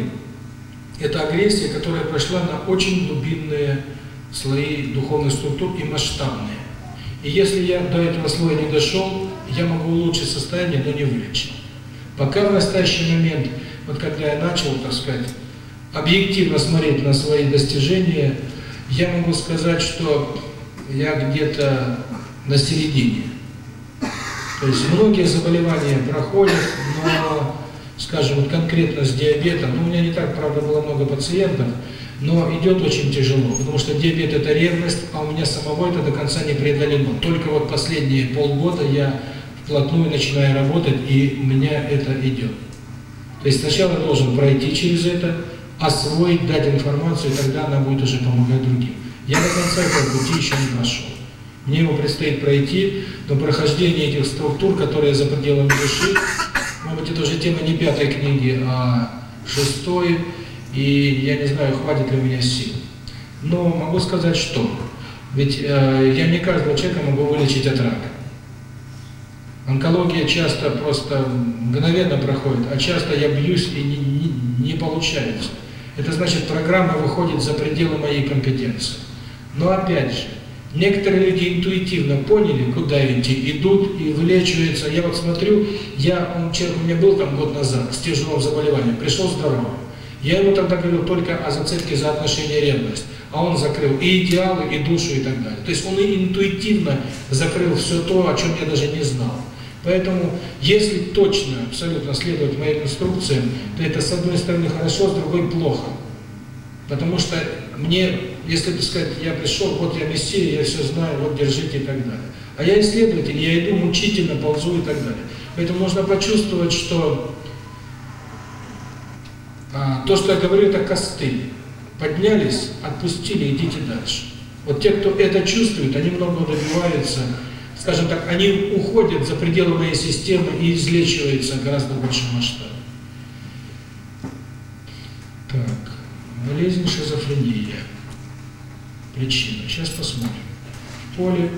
– это агрессия, которая прошла на очень глубинные слои духовных структур и масштабные. И если я до этого слоя не дошел, я могу улучшить состояние, но не вылечить. Пока в настоящий момент, вот когда я начал, так сказать, объективно смотреть на свои достижения, я могу сказать, что я где-то на середине. То есть многие заболевания проходят, но, скажем, вот конкретно с диабетом, ну, у меня не так, правда, было много пациентов, но идет очень тяжело, потому что диабет – это ревность, а у меня самого это до конца не преодолено. Только вот последние полгода я вплотную начинаю работать, и у меня это идет. То есть сначала должен пройти через это – освоить, дать информацию, и тогда она будет уже помогать другим. Я на конце этого пути еще не нашел. Мне его предстоит пройти, но прохождение этих структур, которые за пределами души, может быть, это уже тема не пятой книги, а шестой, и я не знаю, хватит ли у меня сил. Но могу сказать, что ведь э, я не каждого человека могу вылечить от рака. Онкология часто просто мгновенно проходит, а часто я бьюсь и не, не, не получается. Это значит, программа выходит за пределы моей компетенции. Но опять же, некоторые люди интуитивно поняли, куда идти, идут и вылечиваются. Я вот смотрю, я, он, человек у меня был там год назад с тяжелым заболеванием, пришел здоровым. Я ему тогда говорил только о зацепке за отношения ревность, а он закрыл и идеалы, и душу, и так далее. То есть он и интуитивно закрыл все то, о чем я даже не знал. Поэтому, если точно, абсолютно следовать моим инструкциям, то это с одной стороны хорошо, с другой плохо. Потому что мне, если бы сказать, я пришел, вот я мессия, я все знаю, вот держите и так далее. А я исследователь, я иду мучительно, ползу и так далее. Поэтому можно почувствовать, что а, то, что я говорю, это костыль. Поднялись, отпустили, идите дальше. Вот те, кто это чувствует, они много добиваются, скажем так, они уходят за пределы моей системы и излечиваются гораздо больше масштабе. Так, болезнь шизофрения. Причина. Сейчас посмотрим. Поле.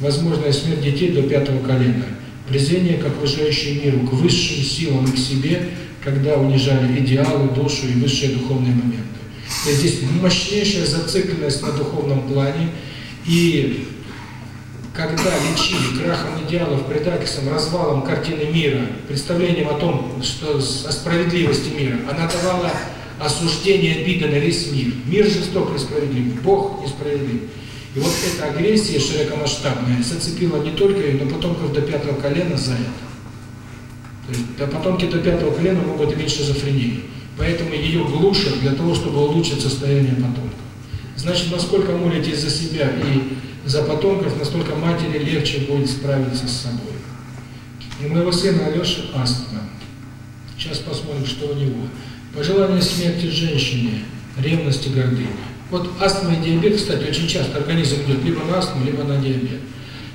Возможная смерть детей до пятого колена. Презрение к окружающему миру, к высшим силам и к себе, когда унижали идеалы, душу и высшие духовные моменты. То здесь мощнейшая зацикленность на духовном плане и когда лечили крахом идеалов, предательством, развалом картины мира, представлением о том, что о справедливости мира, она давала осуждение обиды на весь мир. Мир жесток и справедлив, Бог несправедлив. И вот эта агрессия широкомасштабная зацепила не только ее, но потомков до пятого колена за это. То есть до потомки до пятого колена могут иметь шизофрению. Поэтому ее глушат для того, чтобы улучшить состояние потомков. Значит, насколько молитесь за себя и за потомков, настолько матери легче будет справиться с собой. И у моего сына Алеши астма. Сейчас посмотрим, что у него. Пожелание смерти женщине, ревность и гордыня. Вот астма и диабет, кстати, очень часто организм идет либо на астму, либо на диабет.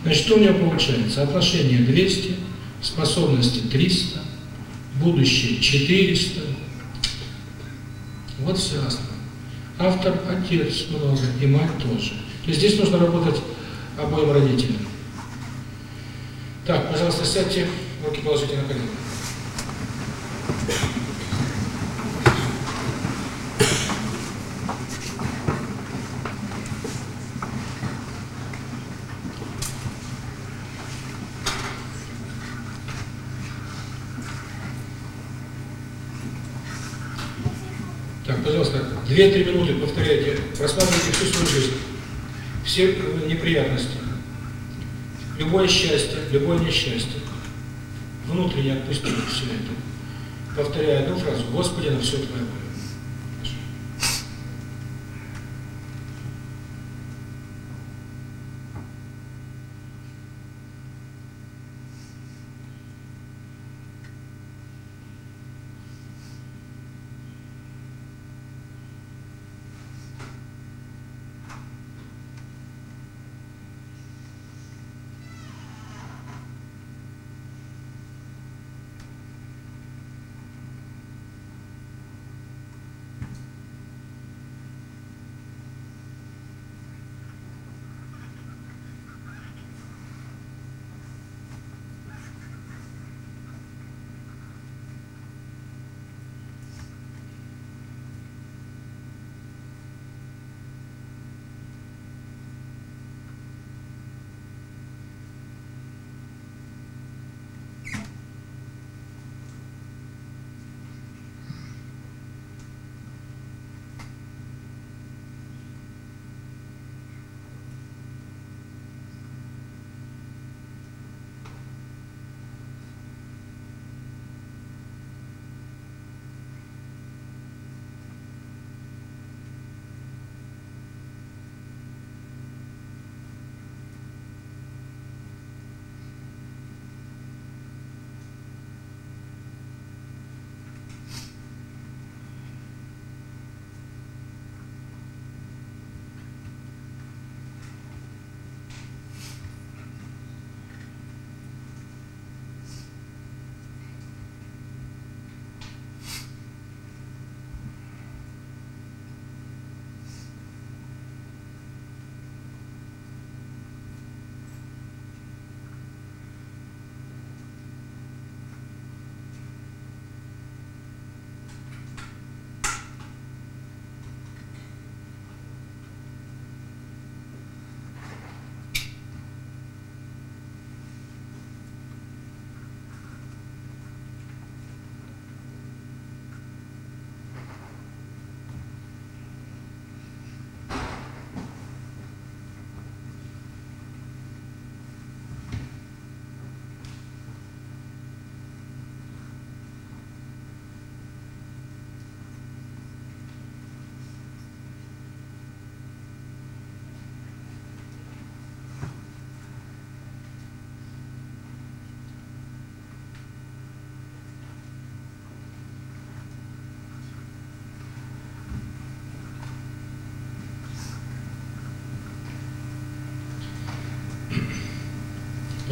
Значит, что у него получается? Отношение 200, способности 300, будущее 400. Вот все астма. Автор – отец много, и мать тоже. И здесь нужно работать обоим родителям. Так, пожалуйста, сядьте, руки положите на колени. Так, пожалуйста, 2-3 минуты повторяйте, рассматривайте всю свою жизнь все неприятности, любое счастье, любое несчастье. Внутренне отпустить все это. Повторяю одну фразу. Господи, на все Твое воля.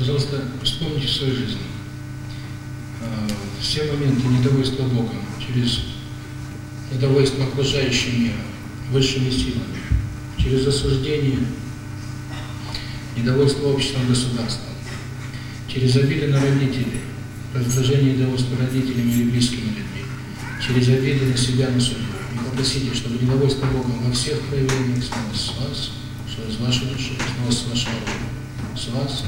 Пожалуйста, вспомните свою жизнь. А, все моменты недовольства Богом, через недовольство окружающим миром, высшими силами, через осуждение, недовольство обществом, государством, через обиды на родителей, раздражение и недовольство родителями или близкими людьми, через обиды на себя, на судьбу. И попросите, чтобы недовольство Богом во всех проявлениях снялось с вас, с вашей души, снялось с вашего рода, с вас,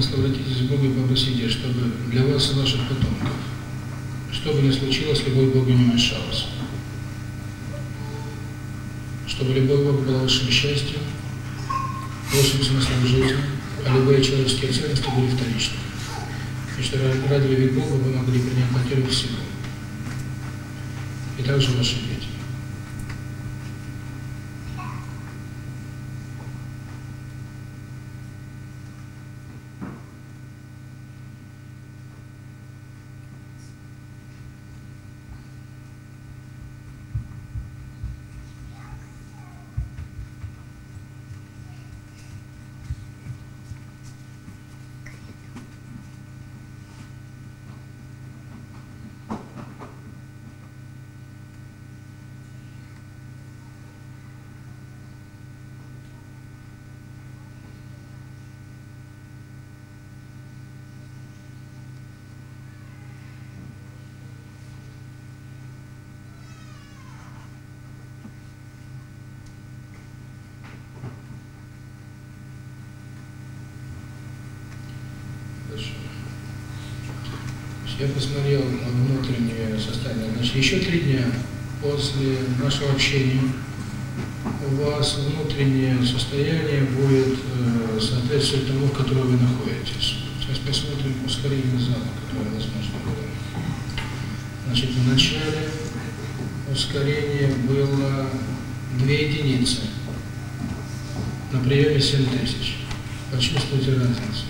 восстановлять с Бога и попросить, чтобы для вас и ваших потомков, что бы ни случилось, любовь Богу не мешалась. Чтобы любовь Бога была вашим счастьем, вашим смыслом жизни, а любые человеческие ценности были вторичны. И что ради любви Бога вы могли принять потерю всего. И также ваши я посмотрел внутреннее состояние. Значит, еще три дня после нашего общения у вас внутреннее состояние будет э, соответствовать тому, в котором вы находитесь. Сейчас посмотрим ускорение зала, которое возможно было. Значит, в начале ускорение было 2 единицы на приеме 7000. Почувствуйте разницу.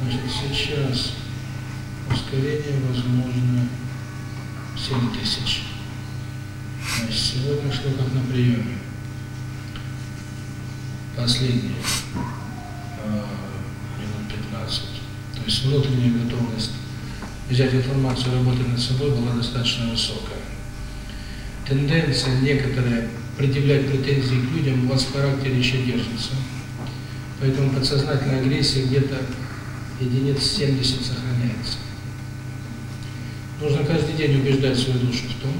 Значит, сейчас ускорение возможно семь тысяч. Значит, сегодня шло как на приеме. Последние э, минут 15. То есть внутренняя готовность взять информацию, работать над собой была достаточно высокая. Тенденция некоторые предъявлять претензии к людям у вас в характере еще держится. Поэтому подсознательная агрессия где-то единиц 70 сохраняется. Нужно каждый день убеждать свою душу в том,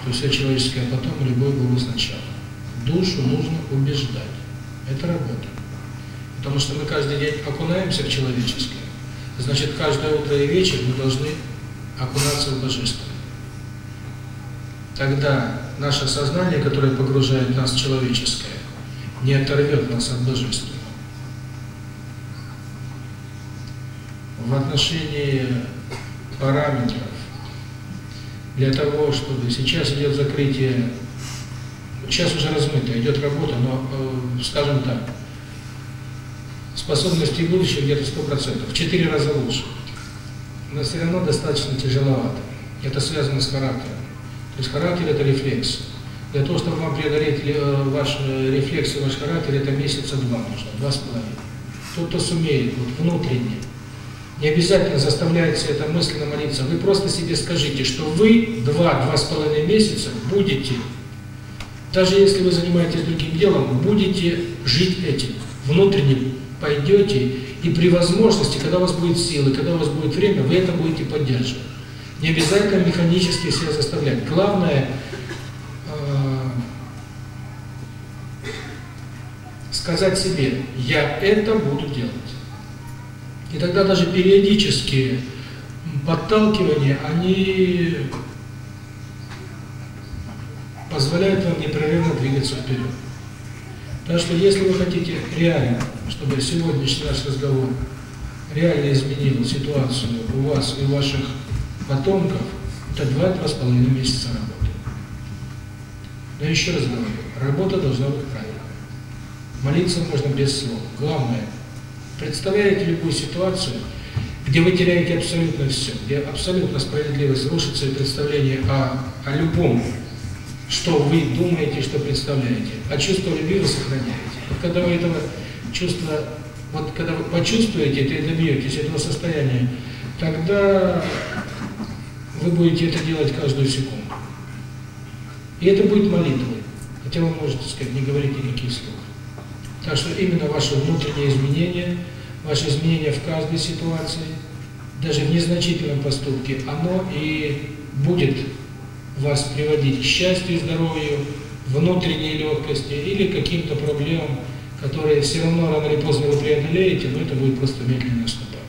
что все человеческое потом, любовь было сначала. Душу нужно убеждать. Это работа. Потому что мы каждый день окунаемся в человеческое. Значит, каждое утро и вечер мы должны окунаться в божество. Тогда наше сознание, которое погружает нас в человеческое, не оторвет нас от Божественного. В отношении параметров для того, чтобы сейчас идет закрытие, сейчас уже размыто, идет работа, но, э, скажем так, способности будущего где-то 100%, в 4 раза лучше. Но все равно достаточно тяжеловато. Это связано с характером. То есть характер – это рефлекс. Для того, чтобы вам преодолеть э, ваш э, рефлекс и ваш характер, это месяца два нужно, два с половиной. Тот, кто сумеет вот, внутренне не обязательно заставляете это мысленно молиться. Вы просто себе скажите, что вы два-два с половиной месяца будете, даже если вы занимаетесь другим делом, будете жить этим, внутренним пойдете, и при возможности, когда у вас будет силы, когда у вас будет время, вы это будете поддерживать. Не обязательно механически себя заставлять. Главное э, сказать себе, я это буду делать. И тогда даже периодические подталкивания, они позволяют вам непрерывно двигаться вперед. Так что если вы хотите реально, чтобы сегодняшний наш разговор реально изменил ситуацию у вас и ваших потомков, это два-два с половиной месяца работы. Но еще раз говорю, работа должна быть правильной. Молиться можно без слов. Главное – Представляете любую ситуацию, где вы теряете абсолютно все, где абсолютно справедливость рушится и представление о, о любом, что вы думаете, что представляете, а чувство любви вы сохраняете. Вот когда вы этого чувства, вот когда вы почувствуете это и добьетесь этого состояния, тогда вы будете это делать каждую секунду. И это будет молитвой, хотя вы можете, сказать, не говорите никаких слов. Так что именно ваше внутреннее изменение, ваше изменение в каждой ситуации, даже в незначительном поступке, оно и будет вас приводить к счастью и здоровью, внутренней легкости или каким-то проблемам, которые все равно рано или поздно вы преодолеете, но это будет просто медленно наступать.